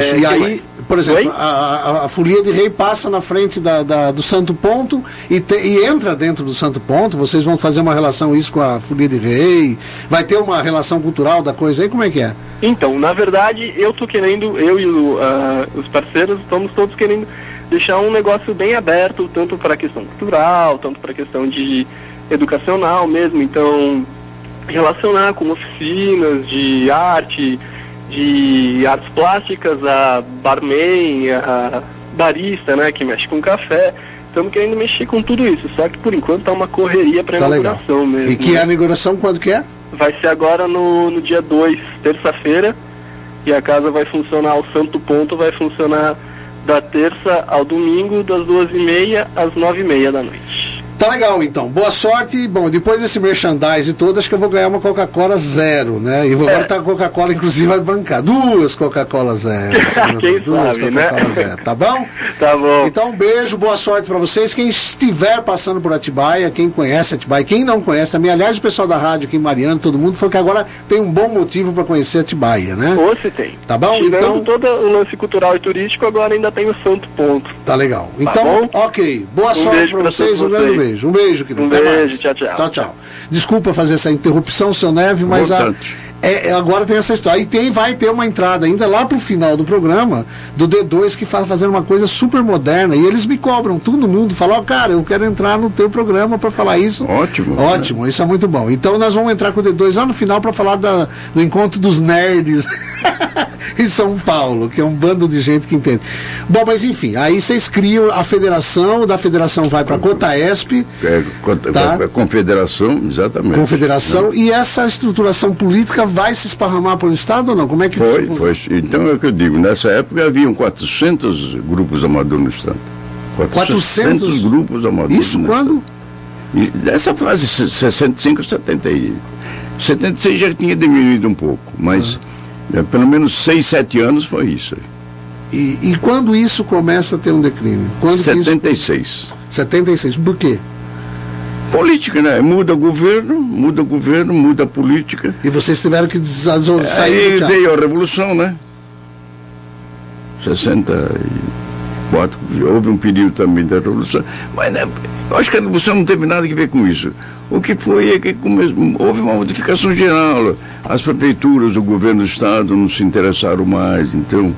B: Isso,
E: É,
B: e aí, por exemplo, a, a, folia de rei passa na frente da, da- do Santo Ponto e, te- e entra dentro do Santo Ponto. Vocês vão fazer uma relação isso com a folia de rei? Vai ter uma relação cultural da coisa aí? Como é que é?
E: Então, na verdade, eu tô querendo, eu e o, ah, os parceiros estamos todos querendo deixar um negócio bem aberto, tanto para a questão cultural, tanto para a questão de educacional mesmo. Então, relacionar com oficinas de arte, de artes plásticas, a barman, a barista, né, que mexe com café. Estamos querendo mexer com tudo isso, só que por enquanto tá uma correria para
B: Tá legal.
E: inauguração mesmo.
B: E que é a inauguração quando que é?
E: Vai ser agora no, no dia 2, terça-feira, e a casa vai funcionar, o Santo Ponto vai funcionar da terça ao domingo, das duas e meia às nove e meia da noite.
B: Tá legal, então. Boa sorte. Bom, depois desse merchandise todo, acho que eu vou ganhar uma Coca-Cola zero, né? E vou agora tá a Coca-Cola, inclusive, vai bancar. Duas Coca-Cola zero.
E: Quem
B: Duas
E: sabe, né?
B: Coca-Cola zero, tá bom?
E: Tá bom.
B: Então, um beijo, boa sorte pra vocês. Quem estiver passando por Atibaia, quem conhece Atibaia, quem não conhece também, aliás, o pessoal da rádio aqui em Mariano, todo mundo, foi que agora tem um bom motivo pra conhecer Atibaia, né?
E: Se tem.
B: Tá bom?
E: Tirando
B: Então-
E: todo o lance cultural e turístico, agora ainda tem o Santo Ponto.
B: Tá legal.
E: Tá
B: Então,
E: bom?
B: ok. Boa
E: Um
B: sorte
E: beijo
B: pra
E: pra
B: vocês, um grande
E: vocês.
B: Um beijo, querido.
E: Um beijo, tchau, tchau.
B: Tchau, tchau. Desculpa fazer essa interrupção, seu Neve, mas a,
D: Importante.
B: é, é, agora tem essa história. E tem, vai ter uma entrada ainda lá pro final do programa do D2 que faz fazendo uma coisa super moderna. E eles me cobram, todo mundo fala, ó, cara, eu quero entrar no teu programa pra falar isso.
D: Ótimo.
B: Ótimo, isso é muito bom. Então nós vamos entrar com o D2 lá no final pra falar da, do encontro dos nerds em São Paulo, que é um bando de gente que entende. Bom, mas enfim, aí vocês criam a federação, da federação vai pra Cotaesp,
D: É,
B: Tá.
D: a confederação, exatamente.
B: confederação, e essa estruturação política vai se esparramar pelo Estado ou não? Como é que
D: Foi,
B: fu-
D: foi. Então é o que eu digo, nessa época haviam 400 grupos amadores no Estado.
B: 400?
D: grupos amadores.
B: Isso quando?
D: E nessa fase, se- 65, 70 e... 76 já tinha diminuído um pouco, mas
B: Ah.
D: É, pelo menos 6, 7 anos foi isso.
B: E, e quando isso começa a ter um declínio? Quando que isso...
D: 76.
B: 76. Por quê?
D: Política, né? Muda o governo, muda o governo, muda a política.
B: E vocês tiveram que desa- sair
D: Aí veio a Revolução, né? 64, houve um período também da Revolução. Mas né, eu acho que a Revolução não teve nada a ver com isso. O que foi é que houve uma modificação geral. As prefeituras, o governo do Estado não se interessaram mais. Então,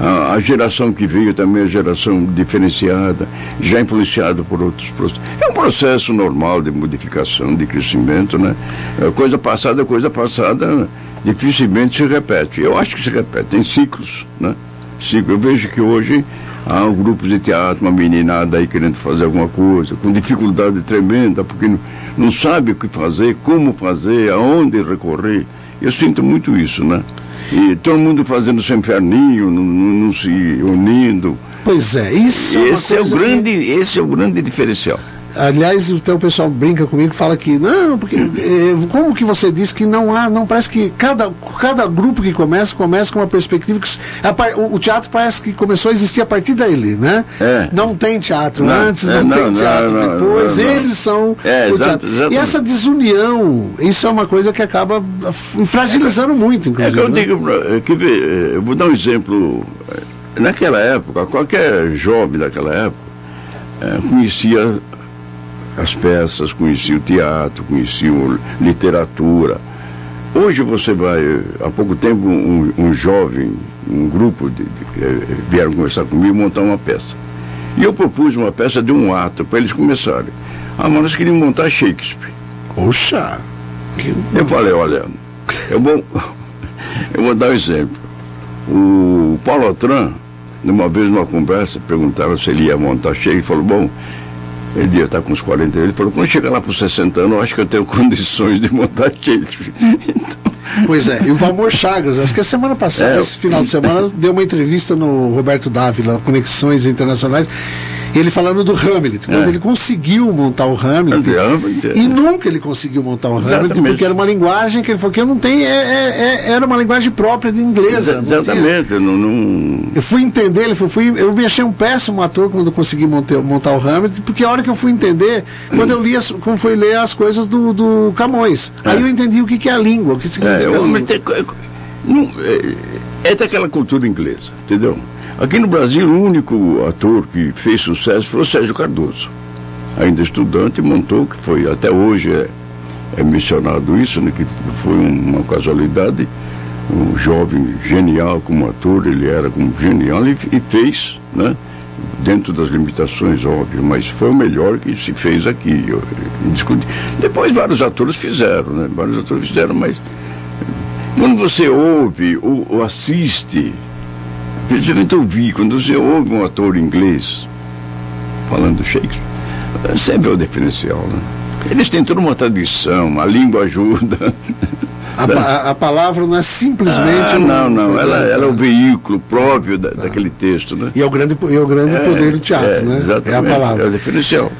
D: a, a geração que veio também é geração diferenciada, já influenciada por outros processos. É um processo normal de modificação, de crescimento, né? É Coisa passada, coisa passada dificilmente se repete. Eu acho que se repete, tem ciclos, né? Ciclo. Eu vejo que hoje há um grupo de teatro, uma meninada aí querendo fazer alguma coisa, com dificuldade tremenda, porque não, não sabe o que fazer, como fazer, aonde recorrer. Eu sinto muito isso, né? E todo mundo fazendo seu inferninho, não, não- não se unindo.
B: Pois é, isso
D: Esse
B: é
D: é, o
B: coisa que-
D: grande, esse é o grande diferencial.
B: Aliás, até o pessoal brinca comigo, fala que não, porque eh, como que você disse que não há, não parece que cada, cada grupo que começa começa com uma perspectiva que a o, o teatro parece que começou a existir a partir dele, né?
D: É.
B: Não tem teatro
D: Não,
B: antes,
D: é,
B: não,
D: não,
B: tem
D: não,
B: teatro depois, eles são
D: É,
B: o
D: exato,
B: teatro. E essa desunião, isso é uma coisa que acaba fragilizando muito,
D: É que
B: inclusive.
D: eu
B: né?
D: digo, é que é, eu vou dar um exemplo. É, Naquela época, qualquer jovem daquela época é, conhecia as peças, conhecia o teatro, conhecia o- literatura. Hoje você vai, há pouco tempo, um, um jovem, um grupo de, de- eh, vieram conversar comigo montar uma peça. E eu propus uma peça de um ato para eles começarem. Ah, mas nós queríamos montar Shakespeare.
B: Poxa, que-
D: Eu falei, olha, eu vou, eu vou dar um exemplo. O Paulo Otran, numa vez numa conversa, perguntaram se ele ia montar ele falou, bom, ele devia estar com uns 40 anos, ele falou, quando chegar lá para os 60 anos, eu acho que eu tenho condições de montar Shakespeare. Então,
B: Pois é, e o Valmor Chagas, acho que a semana passada,
D: É.
B: esse final de semana, deu uma entrevista no Roberto Dávila, Conexões Internacionais, ele falando do Hamlet, quando
D: É.
B: ele conseguiu montar o Hamlet.
D: Hamlet, é.
B: E nunca ele conseguiu montar o Hamlet,
D: Exatamente.
B: porque era uma linguagem que ele falou que não tenho, é- é- é- era uma linguagem própria de inglesa.
D: exatamente, eu não, não,
B: eu fui entender, ele fui, eu me achei um péssimo ator quando consegui montar, montar o Hamlet, porque a hora que eu fui entender, quando eu li as, como foi ler as coisas do, do Camões, aí eu entendi o que, que é a língua, o que significa
D: É,
B: a língua.
D: tem não, é, é daquela cultura inglesa, entendeu? Aqui no Brasil, o único ator que fez sucesso foi o Sérgio Cardoso. Ainda estudante, montou, que foi, até hoje é, é mencionado isso, né, que foi uma casualidade, um jovem genial como ator, ele era como genial e, e fez, né? dentro das limitações, óbvio, mas foi o melhor que se fez aqui. Eu, eu Depois vários atores fizeram, né? Vários atores fizeram, mas quando você ouve ou, ou assiste, principalmente ouvir, quando você ouve um ator inglês falando Shakespeare, você vê o diferencial, né? Eles têm toda uma tradição, a língua ajuda.
B: A, a, palavra não é simplesmente. Ah,
D: não, não. Ela, ela, é o veículo próprio da, tá. daquele texto. Né?
B: E é o grande, e é o grande é, poder do teatro, é, né?
D: Exatamente, é a palavra. É o diferencial.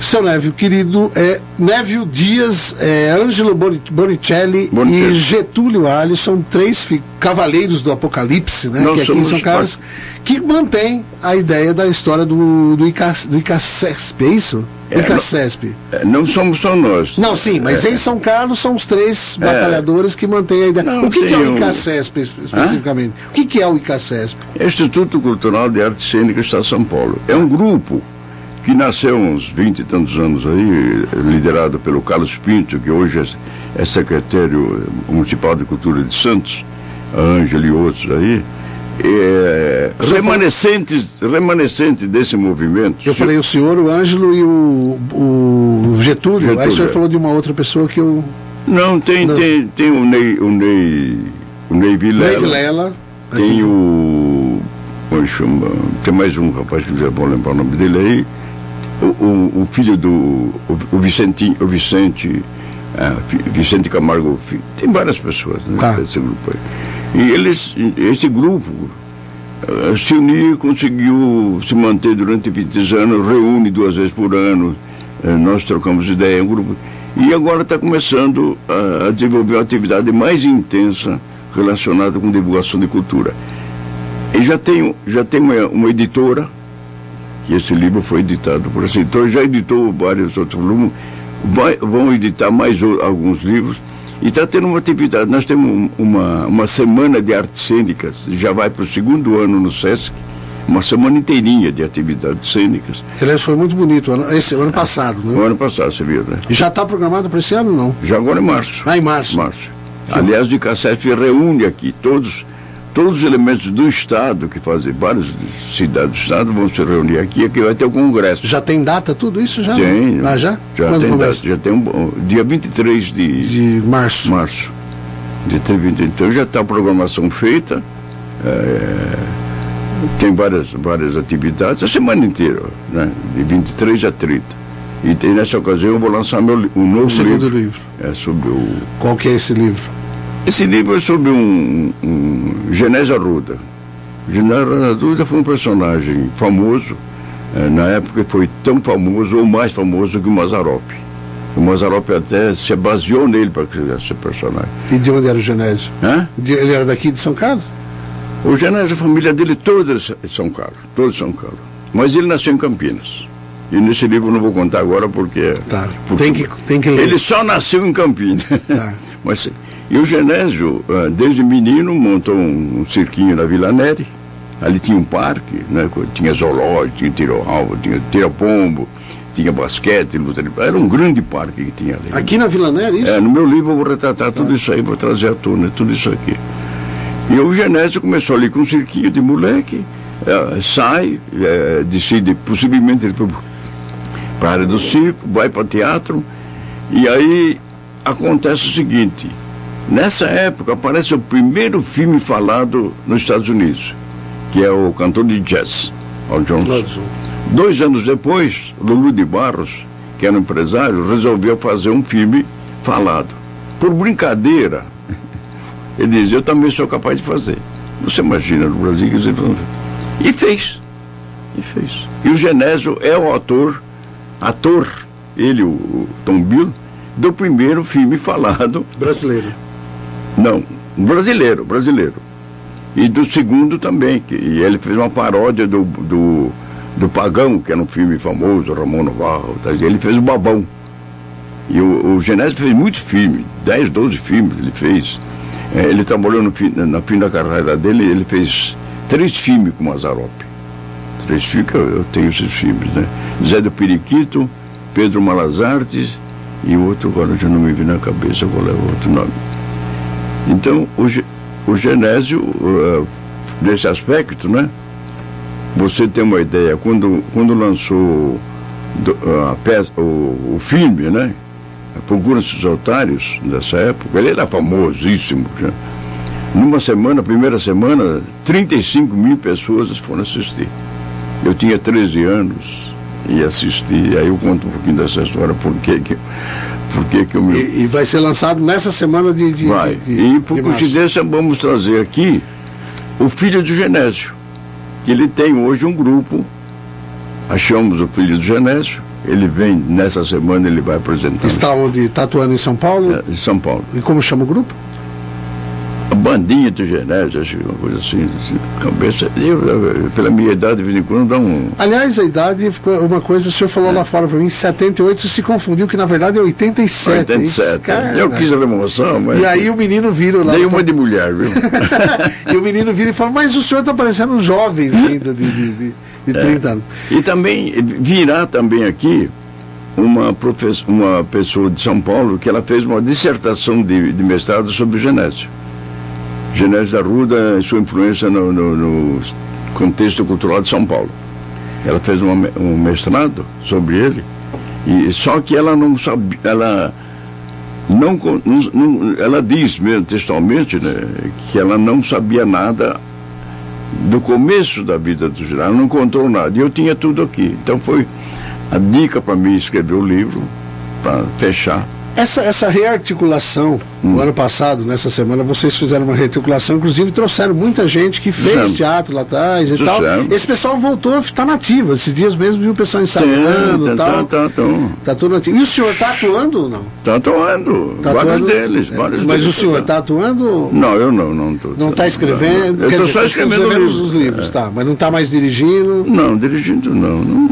B: Seu Névio, querido, é, Névio Dias, é, Ângelo Bonicelli, Bonicelli, e Getúlio Alves são três cavaleiros do Apocalipse, né? que aqui são caras que mantêm a ideia da história do, do, Ica, do Icacesp, é isso?
D: É, Icacesp. Não, é, não, somos só nós.
B: Não, sim, mas é, em São Carlos são os três é. batalhadores que mantêm a ideia. Não, o que, que é o Icacesp especificamente? Hã? O que, que é o Icacesp?
D: É Instituto Cultural de Arte Cênica Estado de São Paulo. É um grupo que nasceu uns 20 e tantos anos aí, liderado pelo Carlos Pinto, que hoje é, é secretário municipal de Cultura de Santos, a Ângela e outros aí. É, remanescentes, remanescentes desse movimento.
B: Eu falei o senhor, o Ângelo e o, o Getúlio. Getúlio. Aí o senhor falou de uma outra pessoa que eu.
D: Não, tem, Não. tem, tem o Ney, o Ney, o Ney Vilela. Ney Vilela. Tem o. Como chama? Tem mais um rapaz que já vou lembrar o nome dele aí o, o, o filho do o, Vicente, o Vicente, é, Vicente Camargo, tem várias pessoas né, tá. desse grupo aí. E eles, esse grupo uh, se uniu, conseguiu se manter durante 20 anos, reúne duas vezes por ano, uh, nós trocamos ideia, um grupo, e agora está começando a, a desenvolver uma atividade mais intensa relacionada com divulgação de cultura. E já tem, já tem uma, uma editora que esse livro foi editado por esse editor, já editou vários outros volumes, vai, vão editar mais alguns livros, e está tendo uma atividade. Nós temos uma, uma semana de artes cênicas, já vai para o segundo ano no SESC, uma semana inteirinha de atividades cênicas.
B: Aliás, foi muito bonito, esse ano passado, né?
D: O ano passado, você viu, né?
B: E já está programado para esse ano, não?
D: Já agora é março.
B: Ah, em março.
D: Março. Aliás, o ICACEF reúne aqui todos todos os elementos do Estado, que fazem várias cidades do Estado, vão se reunir aqui, aqui vai ter o Congresso.
B: Já tem data tudo isso já?
D: Tem.
B: Ah, já?
D: Já Quando tem começa? data, já tem um, dia 23 de,
B: de março.
D: março. De 20, então já está a programação feita, é, tem várias, várias atividades, a semana inteira, né, de 23 a 30. E nessa ocasião eu vou lançar meu, um novo
B: o segundo livro.
D: livro. É sobre o...
B: Qual que é esse livro?
D: Esse livro é sobre um, um Genésio Arruda. Genésio Arruda foi um personagem famoso, eh, na época foi tão famoso ou mais famoso que o Mazarop. O Mazarop até se baseou nele para criar esse personagem.
B: E de onde era o Genésio?
D: Hã?
B: Ele era daqui de São Carlos?
D: O Genésio, a família dele toda é de São Carlos, todos de São Carlos. Mas ele nasceu em Campinas. E nesse livro eu não vou contar agora porque.
B: Tá.
D: Porque
B: tem, que, tem que ler.
D: Ele só nasceu em Campinas. Tá. Mas e o Genésio, ah, desde menino, montou um, cirquinho na Vila Neri. Ali tinha um parque, né? tinha zoológico, tinha tiro-alvo, tinha tira-pombo, tinha basquete, luta de... Era um grande parque que tinha ali.
B: Aqui na Vila Neri, isso?
D: É, no meu livro eu vou retratar tudo isso aí, vou trazer à tona tudo isso aqui. E o Genésio começou ali com um cirquinho de moleque, é, sai, é, decide, possivelmente ele foi para a área do circo, vai para o teatro, e aí acontece o seguinte, Nessa época aparece o primeiro filme falado nos Estados Unidos, que é o cantor de jazz, Al Jones. Dois anos depois, Lulu de Barros, que era um empresário, resolveu fazer um filme falado. Por brincadeira, ele diz, eu também sou capaz de fazer. Você imagina no Brasil que E fez. E fez. E o Genésio é o ator, ator, ele, o Tom Bill, do primeiro filme falado.
B: Brasileiro
D: não, brasileiro, brasileiro. E do segundo também, que e ele fez uma paródia do, do, do Pagão, que era um filme famoso, Ramon Novarro, tá? ele fez o Babão. E o, o Genésio fez muitos filmes, 10, 12 filmes ele fez. É, ele trabalhou no fim, no fim da carreira dele, ele fez três filmes com Mazarop. Três filmes, eu, eu tenho esses filmes, né? Zé do Periquito, Pedro Malazartes e outro, agora já não me vi na cabeça qual é o outro nome. Então, o, o Genésio, nesse aspecto, né, você tem uma ideia, quando, quando lançou a peça, o, o filme, né? Procura-se os otários dessa época, ele era famosíssimo. Já. Numa semana, primeira semana, 35 mil pessoas foram assistir. Eu tinha 13 anos e assisti, aí eu conto um pouquinho dessa história, por que que, por que, que eu me...
B: E, e vai ser lançado nessa semana de. de
D: Vai.
B: de- de-
D: e por coincidência vamos trazer aqui o filho do Genésio, que ele tem hoje um grupo, achamos o filho do Genésio, ele vem nessa semana, ele vai apresentar
B: Está onde? Está atuando em São Paulo?
D: é, em São Paulo.
B: E como chama o grupo?
D: A bandinha do Genésio, acho que uma coisa assim, assim, cabeça. Eu, pela minha idade, de vez em quando dá um.
B: Aliás, a idade ficou uma coisa, o senhor falou lá fora para mim, 78 se confundiu, que na verdade é 87.
D: 87.
B: Cara,
D: Eu quis a emoção, mas.
B: E aí o menino vira lá.
D: Dei uma de mulher, viu?
B: e o menino vira e fala, mas o senhor está parecendo um jovem ainda de, de, de, de 30 anos.
D: E também virá também aqui uma, profess... uma pessoa de São Paulo que ela fez uma dissertação de, de mestrado sobre o Genésio. Genésio da Ruda e sua influência no, no- no contexto cultural de São Paulo. Ela fez uma um mestrado sobre ele, e só que ela não sabia, ela não, não- ela diz mesmo textualmente né, que ela não sabia nada do começo da vida do ela não encontrou nada. E eu tinha tudo aqui. Então foi a dica para mim escrever o livro, para fechar.
B: Essa, essa rearticulação,
D: Hum.
B: o ano passado, nessa semana, vocês fizeram uma rearticulação, inclusive trouxeram muita gente que fez
D: Fizemos.
B: teatro lá atrás e tal.
D: Trouxemos.
B: Esse pessoal voltou a estar nativo. Esses dias mesmo viu o pessoal ensaiando e
D: tá,
B: tal.
D: tá, tá,
B: Tá tudo nativo. E o senhor está atuando ou não?
D: tá atuando.
B: Tá
D: vários
B: atuando?
D: deles.
B: É,
D: vários
B: Mas
D: deles
B: o senhor
D: tá-
B: está atuando?
D: Não, eu não. Não estou
B: Não está escrevendo?
D: Eu
B: Quer
D: estou só
B: tá
D: escrevendo
B: os
D: livros.
B: livros, tá. Mas não está mais dirigindo.
D: Não, dirigindo não. não.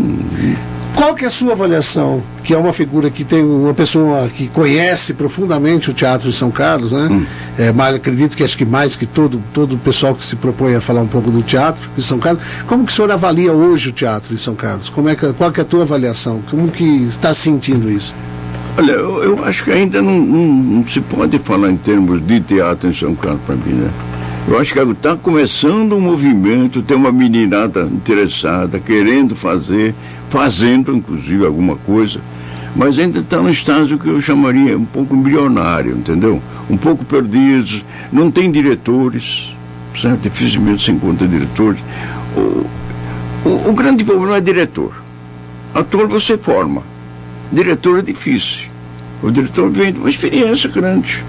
B: Qual que é a sua avaliação? Que é uma figura que tem uma pessoa que conhece profundamente o teatro de São Carlos, né?
D: Hum.
B: É, mas acredito que acho que mais que todo, todo o pessoal que se propõe a falar um pouco do teatro de São Carlos. Como que o senhor avalia hoje o teatro de São Carlos? Como é que, qual que é a tua avaliação? Como que está sentindo isso?
D: Olha, eu, eu acho que ainda não, não- não se pode falar em termos de teatro em São Carlos para mim, né? Eu acho que está começando um movimento, tem uma meninada interessada, querendo fazer, fazendo inclusive alguma coisa, mas ainda está no estágio que eu chamaria um pouco milionário, entendeu? Um pouco perdidos, não tem diretores, certo? dificilmente se encontra diretores. O, o, o grande problema é diretor. Ator você forma, diretor é difícil. O diretor vem de uma experiência grande.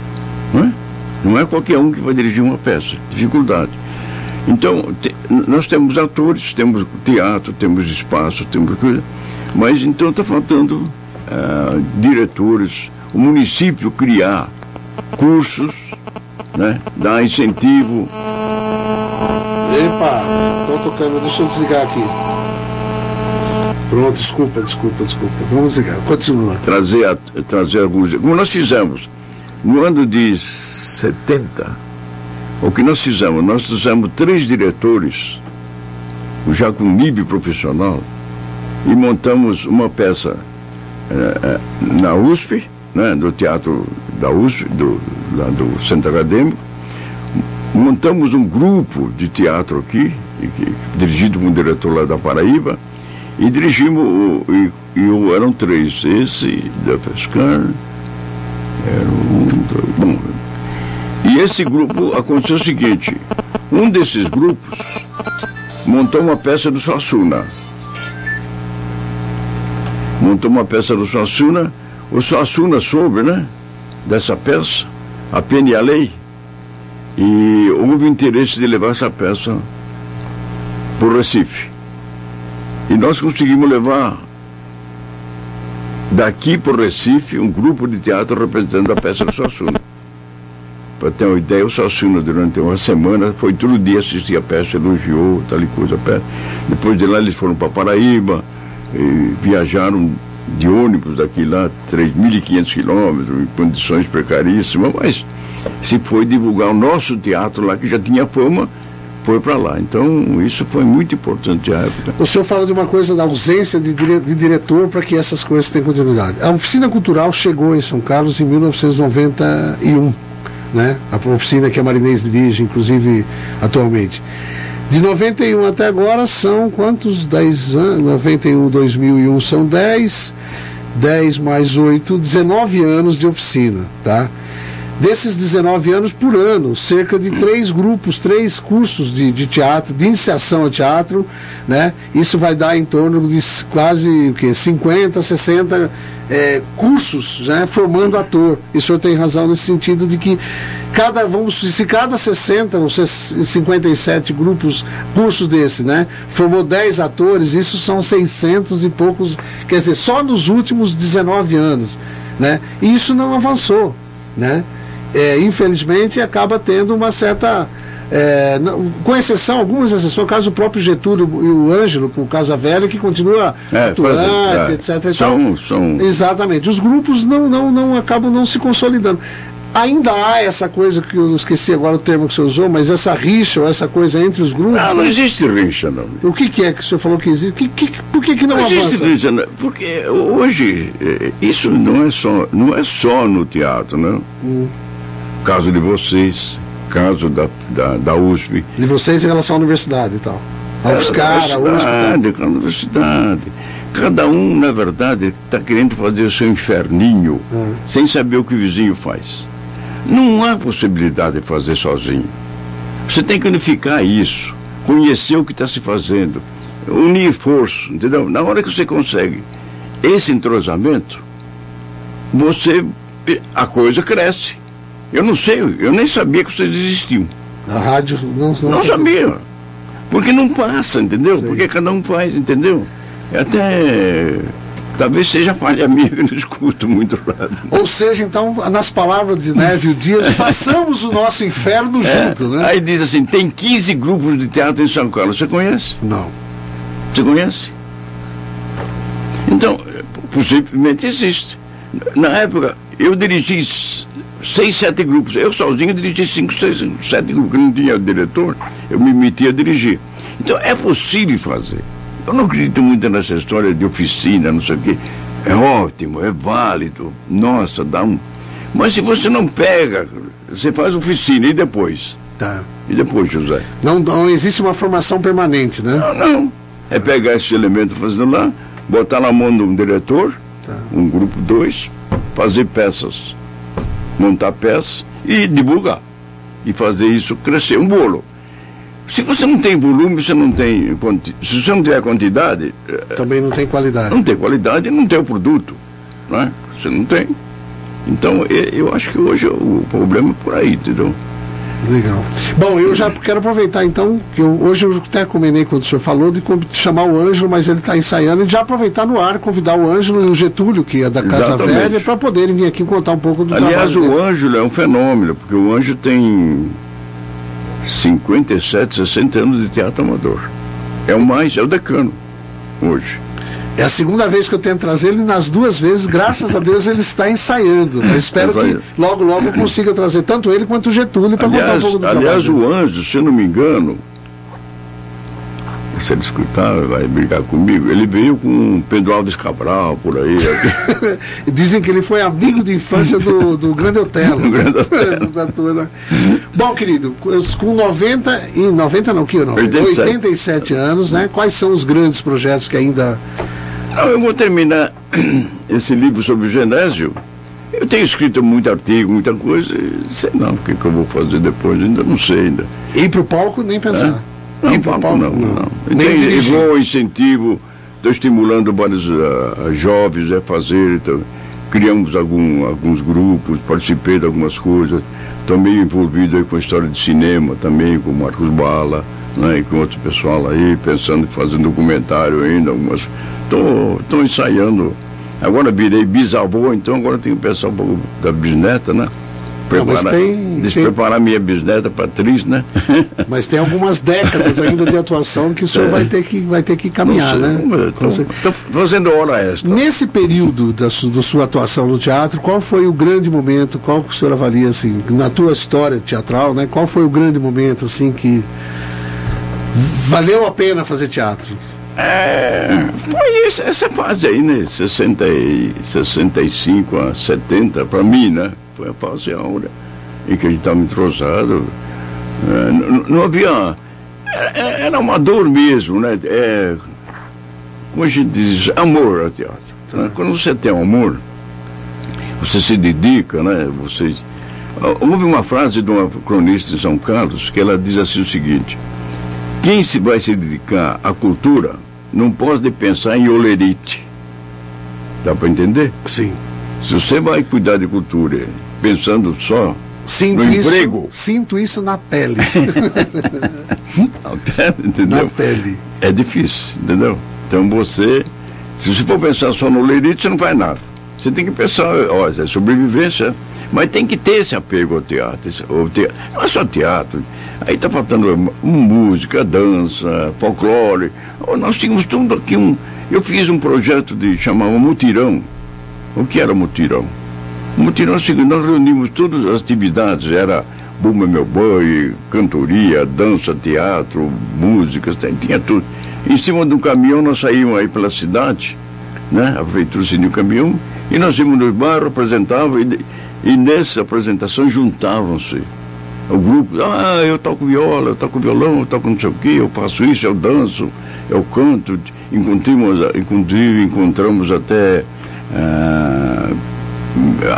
D: Não é? Não é qualquer um que vai dirigir uma peça. Dificuldade. Então, te- nós temos atores, temos teatro, temos espaço, temos coisa. Mas então está faltando ah, diretores, o município criar cursos, né? dar incentivo.
B: Epa, estou tocando, deixa eu desligar aqui. Pronto, desculpa, desculpa, desculpa. Vamos desligar, continua.
D: trazer, trazer alguns. Como nós fizemos no ano de 70, o que nós fizemos? Nós fizemos três diretores, já com nível profissional, e montamos uma peça eh, eh, na USP, né, do Teatro da USP, do, lá do Centro Acadêmico. Montamos um grupo de teatro aqui, dirigido por um diretor lá da Paraíba, e dirigimos, o- e, e eram três, esse da Fescar, era um, dois, bom. E esse grupo aconteceu o seguinte, um desses grupos montou uma peça do Suassuna. Montou uma peça do Suassuna, o Suassuna soube, né, dessa peça, a pena lei, e houve interesse de levar essa peça para o Recife. E nós conseguimos levar daqui para o Recife um grupo de teatro representando a peça do Suassuna. Para ter uma ideia, o Suassuna durante uma semana foi todo dia assistir a peça, elogiou, tal e coisa, a peça. Depois de lá eles foram para Paraíba, viajaram de ônibus daqui lá, 3.500 quilômetros, em condições precaríssimas, mas se foi divulgar o nosso teatro lá, que já tinha fama, foi para lá. Então, isso foi muito importante à época.
B: O senhor fala de uma coisa da ausência de, dire- de diretor para que essas coisas tenham continuidade. A oficina cultural chegou em São Carlos em 1991, né? A oficina que a Marinês dirige, inclusive atualmente. De 91 até agora são quantos? 10 anos? 91, 2001 são 10, 10 mais 8, 19 anos de oficina, tá? Desses 19 anos por ano, cerca de três grupos, três cursos de, de teatro, de iniciação a teatro, né? Isso vai dar em torno de quase o quê? 50, 60 é, cursos né, formando ator. E o senhor tem razão nesse sentido de que cada, vamos, se cada 60 ou 57 grupos, cursos desse, né, formou 10 atores, isso são 600 e poucos, quer dizer, só nos últimos 19 anos, né? E isso não avançou, né? É, infelizmente, acaba tendo uma certa. É, não, com exceção, algumas exceções, o caso do próprio Getúlio e o Ângelo, com o Casa Velha, que continua
D: É,
B: atuante,
D: fazem- é.
B: etc.
D: São- são-
B: Exatamente. Os grupos não, não, não acabam não se consolidando. Ainda há essa coisa que eu esqueci agora o termo que você usou, mas essa rixa ou essa coisa entre os grupos.
D: Não, não existe rixa, não.
B: O que, que é que o senhor falou que existe? Que, que, por que, que não,
D: Não existe rixa, não. porque hoje eh, isso não é só, não é só no teatro, não.
B: Hum.
D: Caso de vocês, caso da, da, da USP.
B: De vocês em relação à universidade e tal. A UFSCar, a USP.
D: a universidade. Cada um, na verdade, está querendo fazer o seu inferninho
B: Hum.
D: sem saber o que o vizinho faz. Não há possibilidade de fazer sozinho. Você tem que unificar isso, conhecer o que está se fazendo, unir esforço, entendeu? Na hora que você consegue esse entrosamento, você a coisa cresce. Eu não sei, eu nem sabia que vocês existiam.
B: A rádio não, não,
D: Não sabia. Porque não passa, entendeu?
B: Sei.
D: Porque cada um faz, entendeu? Até. Talvez seja falha minha que eu não escuto muito rádio.
B: Ou seja, então, nas palavras de Névio Dias, façamos o nosso inferno junto, né?
D: É. Aí diz assim: tem 15 grupos de teatro em São Carlos. Você conhece?
B: Não.
D: Você conhece? Então, possivelmente existe. Na época, eu dirigi seis, sete grupos. Eu sozinho dirigi cinco, seis, sete grupos. porque Não tinha diretor, eu me metia a dirigir. Então, é possível fazer. Eu não acredito muito nessa história de oficina, não sei o quê. É ótimo, é válido. Nossa, dá um. Mas se você não pega, você faz oficina e depois?
B: Tá.
D: E depois, José?
B: Não, não existe uma formação permanente, né?
D: Não, não. É pegar esse elemento fazendo lá, botar na mão de um diretor, um grupo dois, fazer peças, montar peças e divulgar. E fazer isso crescer, um bolo. Se você não tem volume, você não tem. Se você não tiver quantidade, eh,
B: Também não tem qualidade.
D: não tem qualidade, não tem o produto. Não é? Você não tem. Então, e- eu acho que hoje o problema é por aí, entendeu?
B: Legal. Bom, eu já quero aproveitar então, que eu, hoje eu até combinei quando o senhor falou de chamar o Ângelo, mas ele está ensaiando, e já aproveitar no ar, convidar o Ângelo e o Getúlio, que é da Casa
D: Exatamente.
B: Velha, para poderem vir aqui contar um pouco do
D: Aliás,
B: trabalho
D: o
B: deles.
D: Ângelo é um fenômeno, porque o Ângelo tem 57, 60 anos de teatro amador. É o mais, é o decano hoje.
B: É a segunda vez que eu tento trazer ele, nas duas vezes, graças a Deus, ele está ensaiando. Mas espero que logo, logo eu consiga trazer tanto ele quanto o Getúlio para contar um pouco do
D: aliás
B: trabalho.
D: o Ângelo, se eu não me engano, se ele escutar, vai brigar comigo, ele veio com Pedro Alves Cabral, por aí.
B: Dizem que ele foi amigo de infância do, do Grande Otelo.
D: Do Grande Otelo.
B: Da né? Bom, querido, com 90 e 90 não, que não,
D: 87.
B: 87 anos, né? Quais são os grandes projetos que ainda
D: Não, eu vou terminar esse livro sobre o Genésio. Eu tenho escrito muito artigo, muita coisa, sei não o que, que eu vou fazer depois, ainda não sei ainda.
B: ir para o palco nem pensar.
D: Não,
B: ir pro
D: palco, não, não. Eu
B: Nem dirigir.
D: vou, incentivo, estou estimulando vários ah, jovens a fazer, então, criamos algum, alguns grupos, participei de algumas coisas, estou meio envolvido aí com a história de cinema também, com o Marcos Bala, né, e com outro pessoal aí, pensando em fazer um documentário ainda, algumas. Estou ensaiando. Agora virei bisavô, então agora tenho que pensar um pouco da bisneta, né?
B: Não, mas tem- tem-
D: Preparar minha bisneta para atriz, né?
B: Mas tem algumas décadas ainda de atuação que o senhor vai ter que, vai ter que caminhar, né? Com cer-
D: Estou fazendo hora extra.
B: Nesse período da, su, da sua atuação no teatro, qual foi o grande momento, qual que o senhor avalia, assim, na tua história teatral, né? Qual foi o grande momento, assim, que valeu a pena fazer teatro?
D: É, foi isso, essa fase aí, né? 60 e, 65 a 70, para mim, né? Foi a fase áurea em que a gente estava entrosado. É, não, não havia. é, era uma dor mesmo, né? É, como a gente diz, amor ao teatro. Né? Quando você tem amor, você se dedica, né? Você... Houve uma frase de uma cronista em São Carlos que ela diz assim o seguinte: quem se vai se dedicar à cultura não pode pensar em olerite. Dá para entender?
B: Sim.
D: Se você vai cuidar de cultura pensando só
B: Sinto
D: no
B: isso,
D: emprego,
B: Sinto isso na pele. na pele.
D: É difícil, entendeu? Então você, se você for pensar só no lerite, você não faz nada. Você tem que pensar, ó, é sobrevivência, mas tem que ter esse apego ao teatro. ao teatro. Não é só teatro. Aí está faltando música, dança, folclore. Nós tínhamos tudo aqui um. Eu fiz um projeto de chamava Mutirão. O que era mutirão? Mutirão é seguinte, nós reunimos todas as atividades, era Bumba Meu Boi, cantoria, dança, teatro, músicas, tem- tinha tudo. Em cima um caminhão nós saímos aí pela cidade, né? A prefeitura cedia o caminhão, e nós íamos no bairro, apresentava, e, e nessa apresentação juntavam-se. O grupo, ah, eu toco viola, eu toco violão, eu toco não sei o quê, eu faço isso, eu danço, eu canto. Encontramos, encontramos até ah,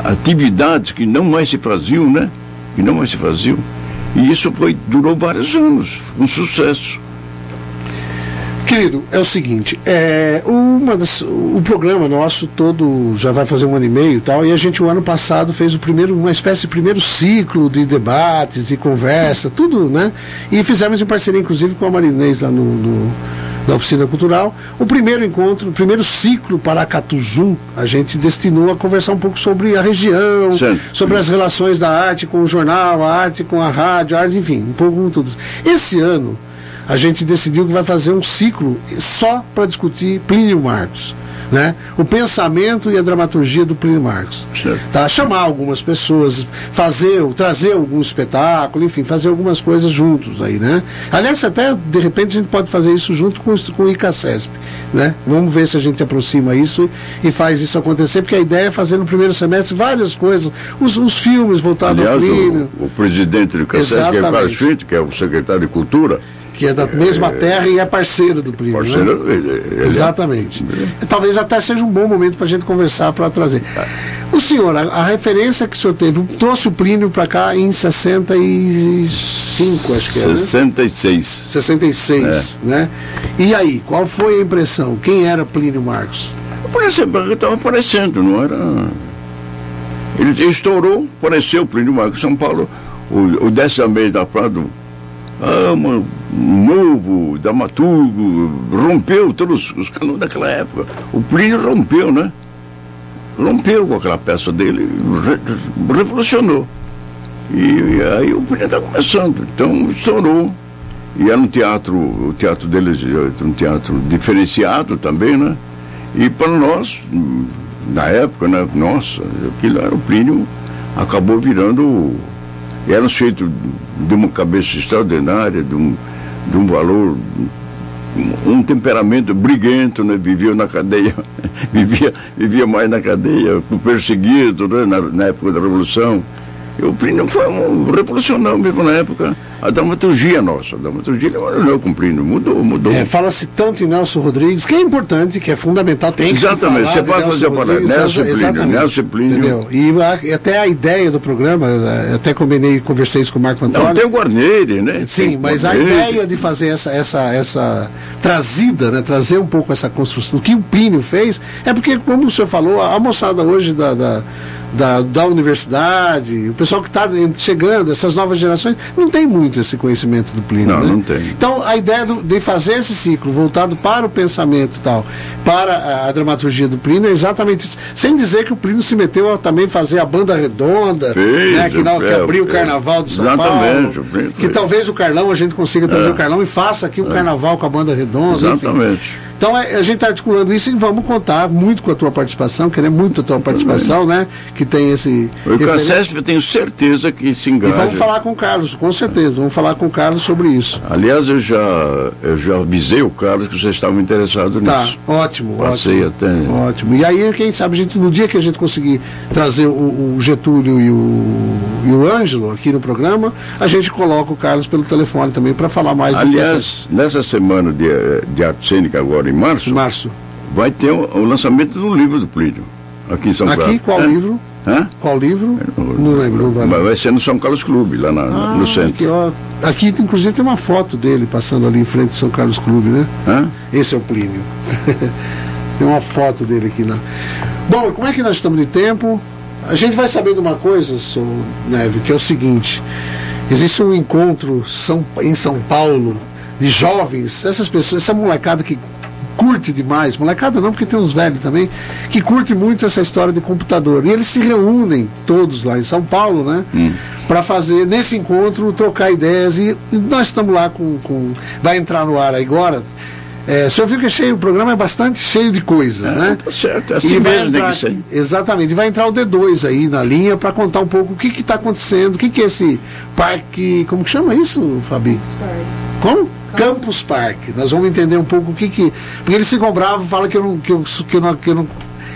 D: atividades que não mais se faziam, né? Que não mais se faziam. E isso foi, durou vários anos, um sucesso.
B: Querido, é o seguinte, é, uma das- o programa nosso todo já vai fazer um ano e meio e tal, e a gente o ano passado fez o primeiro, uma espécie de primeiro ciclo de debates e conversa, tudo, né? E fizemos em parceria, inclusive, com a Marinês lá no, no- na oficina cultural. O primeiro encontro, o primeiro ciclo para Catuzum, a gente destinou a conversar um pouco sobre a região,
D: Certo.
B: sobre as relações da arte com o jornal, a arte com a rádio, a arte, enfim, um pouco com tudo. Esse ano, a gente decidiu que vai fazer um ciclo só para discutir Plínio Marcos. Né? O pensamento e a dramaturgia do Plínio Marcos.
D: Certo.
B: Tá? Chamar algumas pessoas, fazer, trazer algum espetáculo, enfim, fazer algumas coisas juntos aí, né? Aliás, até de repente a gente pode fazer isso junto com, o- com o ICACESP, né? Vamos ver se a gente aproxima isso e faz isso acontecer, porque a ideia é fazer no primeiro semestre várias coisas, os, os filmes voltados ao Plínio,
D: o, o presidente do CACES, que é o. Carlos que é o secretário de Cultura,
B: que é da mesma terra e é parceiro do Plínio. né?
D: parceiro, ele- ele é-
B: Exatamente. Talvez até seja um bom momento para a gente conversar, para trazer. O senhor, a, a referência que o senhor teve, trouxe o Plínio para cá em 65, acho que é, né?
D: 66.
B: 66, né? E aí, qual foi a impressão? Quem era Plínio Marcos?
D: Estava aparecendo, não era. Ele estourou, apareceu o Plínio Marcos São Paulo, o, o Décio Meio da Prado, um novo, dramaturgo, rompeu todos os canônicos daquela época. O Plínio rompeu, né? Rompeu com aquela peça dele, re- revolucionou. E, aí o Plínio está começando, então estourou. E era um teatro, o teatro deles era um teatro diferenciado também, né? E para nós, na época, né, nossa, aquilo era o Plínio, acabou virando. Era um sujeito de uma cabeça extraordinária, de um, de um valor, um, temperamento briguento, né? Vivia na cadeia, vivia, vivia mais na cadeia, perseguido né, na, na época da Revolução. E Plínio foi um revolucionário mesmo na época. A dramaturgia nossa, a dramaturgia não com o Plínio, mudou, mudou.
B: É, Fala-se tanto em Nelson Rodrigues, que é importante, que é fundamental, tem que
D: Exatamente, você
B: de
D: pode fazer a palavra, Nelson Plínio, Nelson Plínio.
B: Entendeu? E a- até a ideia do programa, eu até combinei, conversei isso com o Marco Antônio.
D: Não, tem o Guarneri, né?
B: Sim,
D: Tem
B: mas a
D: Guarneri.
B: ideia de fazer essa, essa, essa trazida, né, trazer um pouco essa construção, o que o Plínio fez, é porque, como o senhor falou, a, a moçada hoje da, da, da, da universidade, o pessoal que está chegando, essas novas gerações, não tem muito esse conhecimento do Plínio.
D: Não,
B: né?
D: não tem.
B: Então, a ideia do- de fazer esse ciclo voltado para o pensamento e tal, para a, a dramaturgia do Plínio, é exatamente isso. Sem dizer que o Plínio se meteu a também fazer a banda redonda,
D: Fez,
B: né, que, não, que
D: é,
B: abriu o
D: é,
B: carnaval de São
D: exatamente,
B: Paulo.
D: o Plínio
B: Que
D: fez.
B: talvez o Carlão, a gente consiga trazer
D: É.
B: o Carlão e faça aqui um carnaval com a banda redonda. enfim. Então é, a gente está articulando isso e vamos contar muito com a tua participação, queremos muito a tua participação, né? Que tem esse.
D: O Cancesp eu tenho certeza que se
B: E
D: engaja.
B: vamos falar com o Carlos, com certeza, vamos falar com o Carlos sobre isso.
D: Aliás, eu já, eu já avisei o Carlos que vocês estavam interessados
B: Tá,
D: nisso.
B: ótimo,
D: Passei
B: ótimo.
D: até.
B: Ótimo. E aí, quem sabe, a gente, no dia que a gente conseguir trazer o, o Getúlio e o, e o Ângelo aqui no programa, a gente coloca o Carlos pelo telefone também para falar mais do processo.
D: Aliás, nessa semana de, eh, de arte cênica, agora em março,
B: Março.
D: vai ter o, o lançamento do livro do Plínio, aqui em São
B: Aqui,
D: Carlos.
B: qual
D: É?
B: livro?
D: Hã?
B: Qual livro? Não lembro, não vai.
D: Mas vai ser no São Carlos Clube, lá na-
B: Ah,
D: no centro.
B: Aqui, ó, aqui, inclusive, tem uma foto dele passando ali em frente ao São Carlos Clube, né?
D: Hã?
B: Esse é o Plínio. Tem uma foto dele aqui. Na... Bom, como é que nós estamos de tempo? A gente vai saber de uma coisa, seu Neve, que é o seguinte: existe um encontro em São Paulo de jovens, essas pessoas, essa molecada que curte demais, molecada não, porque tem uns velhos também, que curte muito essa história de computador. E eles se reúnem todos lá em São Paulo, né? Para fazer, nesse encontro, trocar ideias. E, e nós estamos lá com, com. Vai entrar no ar agora. É, o senhor viu que é cheio, o programa é bastante cheio de coisas, né?
D: Tá certo, é assim
B: E
D: mesmo tem
B: entrar
D: que ser.
B: Exatamente, e vai entrar o D2 aí na linha para contar um pouco o que está acontecendo, o que, que é esse parque. Como que chama isso, Fabi? Como? Campus Park. Nós vamos entender um pouco o que que. Porque eles ficam bravos, falam que eu não, que eu, que eu não, que eu não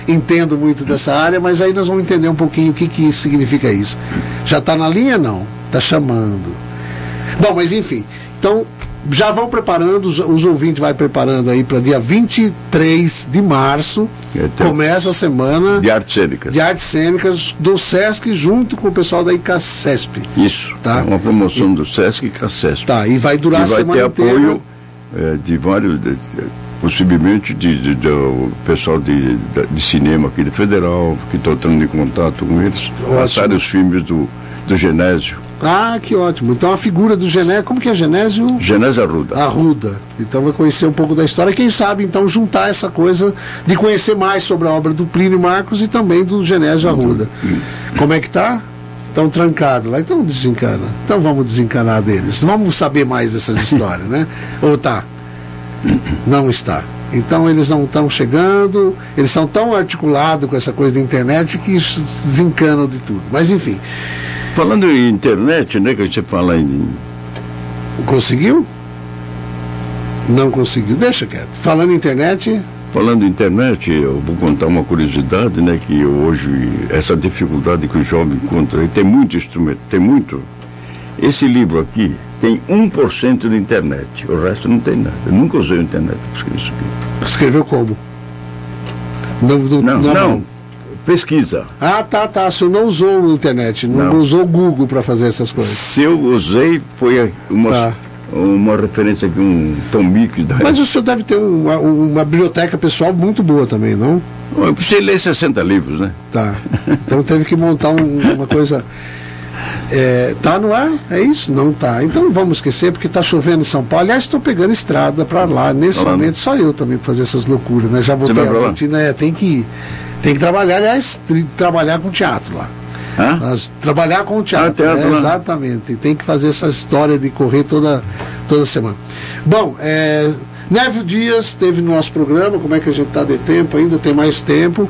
B: entendo muito dessa área, mas aí nós vamos entender um pouquinho o que, que significa isso. Já está na linha? Não. Está chamando. Bom, mas enfim. Então, já vão preparando, os, os ouvintes vai preparando aí para dia 23 de março.
D: É, tem-
B: Começa a semana
D: De artes cênicas.
B: de artes cênicas do SESC junto com o pessoal da ICACESP.
D: Isso.
B: Tá.
D: É uma promoção do Sesc e Cacesp.
B: Tá, e vai durar
D: e
B: a
D: vai
B: semana
D: ter
B: inteira.
D: apoio eh, de vários, de- de- possivelmente de, de- do pessoal de, de, de cinema aqui da Federal, que estou entrando em contato com eles. Passaram os filmes do, do Genésio.
B: Ah, que ótimo. Então a figura do Genésio, como que é Genésio?
D: Genésio Arruda.
B: Arruda. Então vai conhecer um pouco da história. Quem sabe então juntar essa coisa de conhecer mais sobre a obra do Plínio Marcos e também do Genésio Arruda. Como é que tá? Estão trancados lá, então desencana. Então vamos desencanar deles. Vamos saber mais dessas histórias, né? Ou tá? Não está. Então eles não estão chegando, eles são tão articulados com essa coisa da internet que desencanam de tudo. Mas enfim,
D: Falando em internet, né, que a gente fala em.
B: conseguiu? Não conseguiu. Deixa quieto. Falando em internet,
D: Falando em internet, eu vou contar uma curiosidade, né, que hoje, essa dificuldade que o jovem encontra, tem muito instrumento, tem muito. Esse livro aqui tem 1% de internet, o resto não tem nada. Eu nunca usei a internet para escrever isso aqui.
B: escreveu como? No-
D: Não,
B: na
D: não. Pesquisa.
B: Ah, tá, tá. O senhor não usou a internet, não,
D: Não.
B: usou o Google para fazer essas coisas.
D: Se eu usei, foi uma,
B: Tá.
D: uma referência aqui, um Tom Mix da
B: Mas o senhor deve ter uma, uma biblioteca pessoal muito boa também, não?
D: Eu precisei ler 60 livros, né?
B: Tá. Então teve que montar um- uma coisa. É, tá no ar? É isso? Não tá. Então não vamos esquecer, porque tá chovendo em São Paulo. Aliás, estou pegando estrada para lá. Nesse
D: Tá lá, né?
B: momento, só eu também fazer essas loucuras, né? Já botei a rotina, é, tem que ir. Tem que trabalhar, aliás, trabalhar com teatro lá.
D: Hã?
B: Trabalhar com o teatro.
D: Ah, teatro
B: né?
D: lá.
B: Exatamente. E tem que fazer essa história de correr toda, toda semana. Bom, é, Névio Dias esteve no nosso programa. Como é que a gente está de tempo ainda? Tem mais tempo.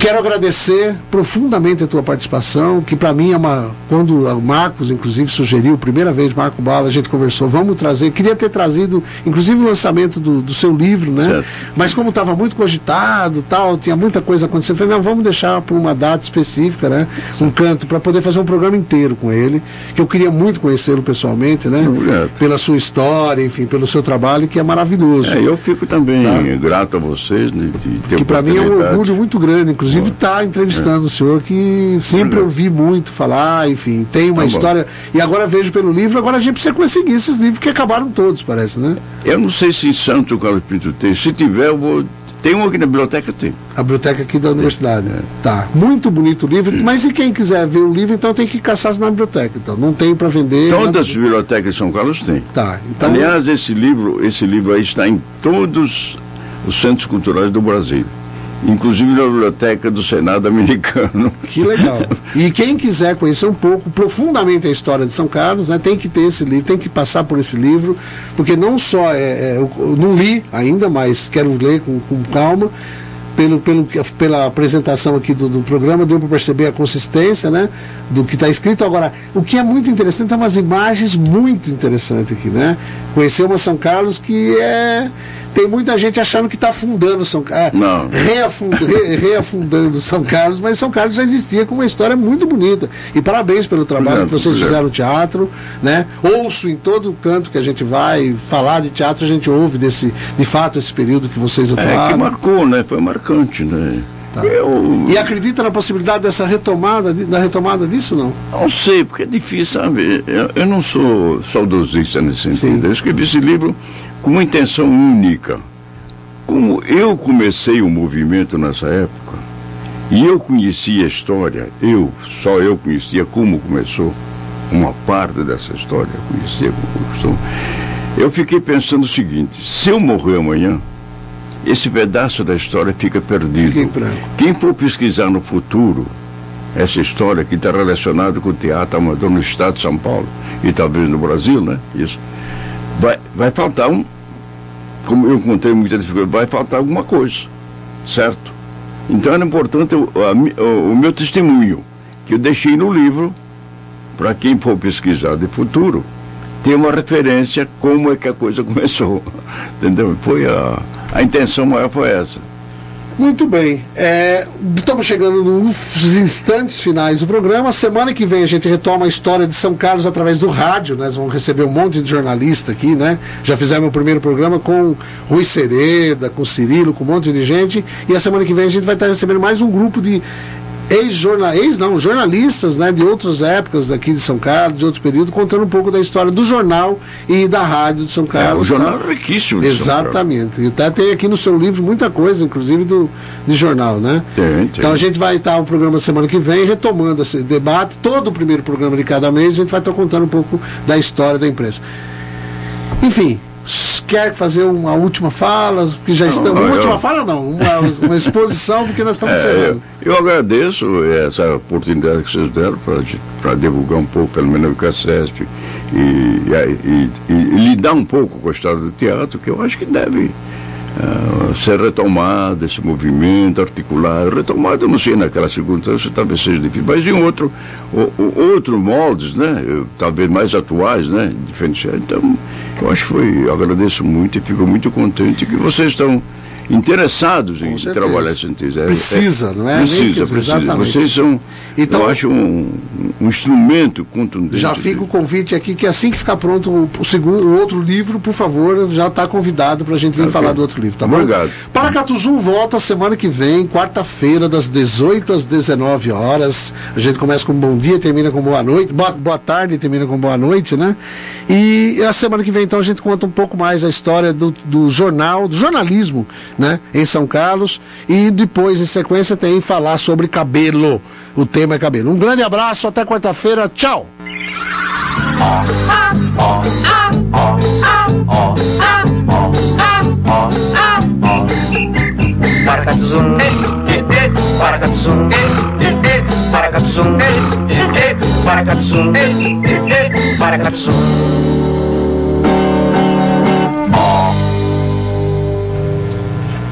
B: Quero agradecer profundamente a tua participação, que para mim é uma. Quando o Marcos, inclusive, sugeriu, primeira vez, Marco Bala, a gente conversou, vamos trazer. Queria ter trazido, inclusive, o lançamento do, do seu livro, né?
D: Certo.
B: Mas como estava muito cogitado tal, tinha muita coisa acontecendo, falei, não, vamos deixar por uma data específica, né? Um canto, para poder fazer um programa inteiro com ele, que eu queria muito conhecê-lo pessoalmente, né?
D: Obrigado.
B: Pela sua história, enfim, pelo seu trabalho, que é maravilhoso.
D: É, eu fico também
B: Tá.
D: grato a vocês né, de ter
B: que para mim é um orgulho muito grande, inclusive estar entrevistando o senhor, que sempre ouvi muito falar, enfim, tem uma
D: Tá
B: história. E agora vejo pelo livro, agora a gente precisa conseguir esses livros que acabaram todos, parece, né?
D: Eu não sei se em Santos o Carlos Pinto tem. Se tiver, eu vou. Tem um aqui na biblioteca, tem.
B: A biblioteca aqui da universidade.
D: É.
B: Tá. Muito bonito o livro, mas e quem quiser ver o livro, então tem que caçar na biblioteca. Então, não tem para vender.
D: Todas as bibliotecas de São Carlos têm.
B: Tá. Então,
D: Aliás, esse livro, esse livro aí está em todos os centros culturais do Brasil. Inclusive na biblioteca do Senado americano.
B: Que legal. E quem quiser conhecer um pouco profundamente a história de São Carlos, né, tem que ter esse livro, tem que passar por esse livro, porque não só é, é eu, não li ainda, mas quero ler com, com calma pelo, pelo, pela apresentação aqui do, do programa, deu para perceber a consistência né, do que está escrito. Agora, o que é muito interessante, é umas imagens muito interessantes aqui, né? Conhecer uma São Carlos que é tem muita gente achando que está afundando São Carlos, reafund, re, reafundando São Carlos, mas São Carlos já existia com uma história muito bonita. E parabéns pelo trabalho que vocês fizeram no teatro, né? Ouço em todo canto que a gente vai falar de teatro, a gente ouve desse, de fato, esse período que vocês atuaram.
D: É, que marcou, né? Foi marcante, né?
B: Tá. Eu... E acredita na possibilidade dessa retomada, da retomada disso, não?
D: Não sei, porque é difícil, sabe? Eu, eu não sou saudosista nesse sentido. Sim. Eu escrevi esse livro com uma intenção única. Como eu comecei o movimento nessa época, e eu conhecia a história, eu, só eu conhecia como começou, uma parte dessa história, eu conhecia como começou, eu fiquei pensando o seguinte, se eu morrer amanhã, esse pedaço da história fica perdido. Quem for pesquisar no futuro, essa história que está relacionada com o teatro amador no estado de São Paulo, e talvez no Brasil, né? Isso vai, vai faltar um. Como eu encontrei muita dificuldade, vai faltar alguma coisa, certo? Então era importante o, a, o, o meu testemunho, que eu deixei no livro, para quem for pesquisar de futuro, ter uma referência como é que a coisa começou. Entendeu? Foi a, a intenção maior foi essa.
B: Muito bem. É, estamos chegando nos instantes finais do programa. Semana que vem a gente retoma a história de São Carlos através do rádio. Né? Nós vamos receber um monte de jornalista aqui, né? Já fizemos o primeiro programa com Rui Sereda, com Cirilo, com um monte de gente. E a semana que vem a gente vai estar recebendo mais um grupo de ex-jornalistas, não, jornalistas né, de outras épocas aqui de São Carlos, de outros períodos, contando um pouco da história do jornal e da rádio de São Carlos. É,
D: o jornal tá? é riquíssimo.
B: Exatamente. E até tem aqui no seu livro muita coisa, inclusive do, de jornal, né?
D: Tem, tem.
B: Então a gente vai estar o programa semana que vem retomando esse debate. Todo o primeiro programa de cada mês a gente vai estar contando um pouco da história da imprensa. Enfim, quer fazer uma última fala, que já estamos. Uma eu, última fala não, uma, uma, exposição, porque nós estamos é,
D: encerrando. Eu, eu, agradeço essa oportunidade que vocês deram para divulgar um pouco, pelo menos o CACESP, e, e, e, e, lidar um pouco com a história do teatro, que eu acho que deve uh, ser retomado esse movimento, articulado, retomado, não sei, naquela circunstância talvez seja difícil, mas em outro, o, o, outro moldes, né, talvez mais atuais, né, diferenciados. Então, eu acho que foi, eu agradeço muito e fico muito contente que vocês estão interessados em trabalhar sentido.
B: É, precisa,
D: é,
B: não é?
D: Precisa, precisa. Exatamente. Vocês são, então, eu acho, um, um instrumento contundente.
B: Já fica o convite aqui que assim que ficar pronto o, segundo, o outro livro, por favor, já está convidado para a gente vir okay. falar do outro livro, tá bom?
D: Obrigado.
B: Paracatuzu volta semana que vem, quarta-feira, das 18 às 19 horas. A gente começa com bom dia, termina com boa noite, boa, boa tarde, termina com boa noite, né? E a semana que vem, então, a gente conta um pouco mais a história do, do jornal, do jornalismo né, em São Carlos. E depois, em sequência, tem falar sobre cabelo. O tema é cabelo. Um grande abraço, até quarta-feira. Tchau!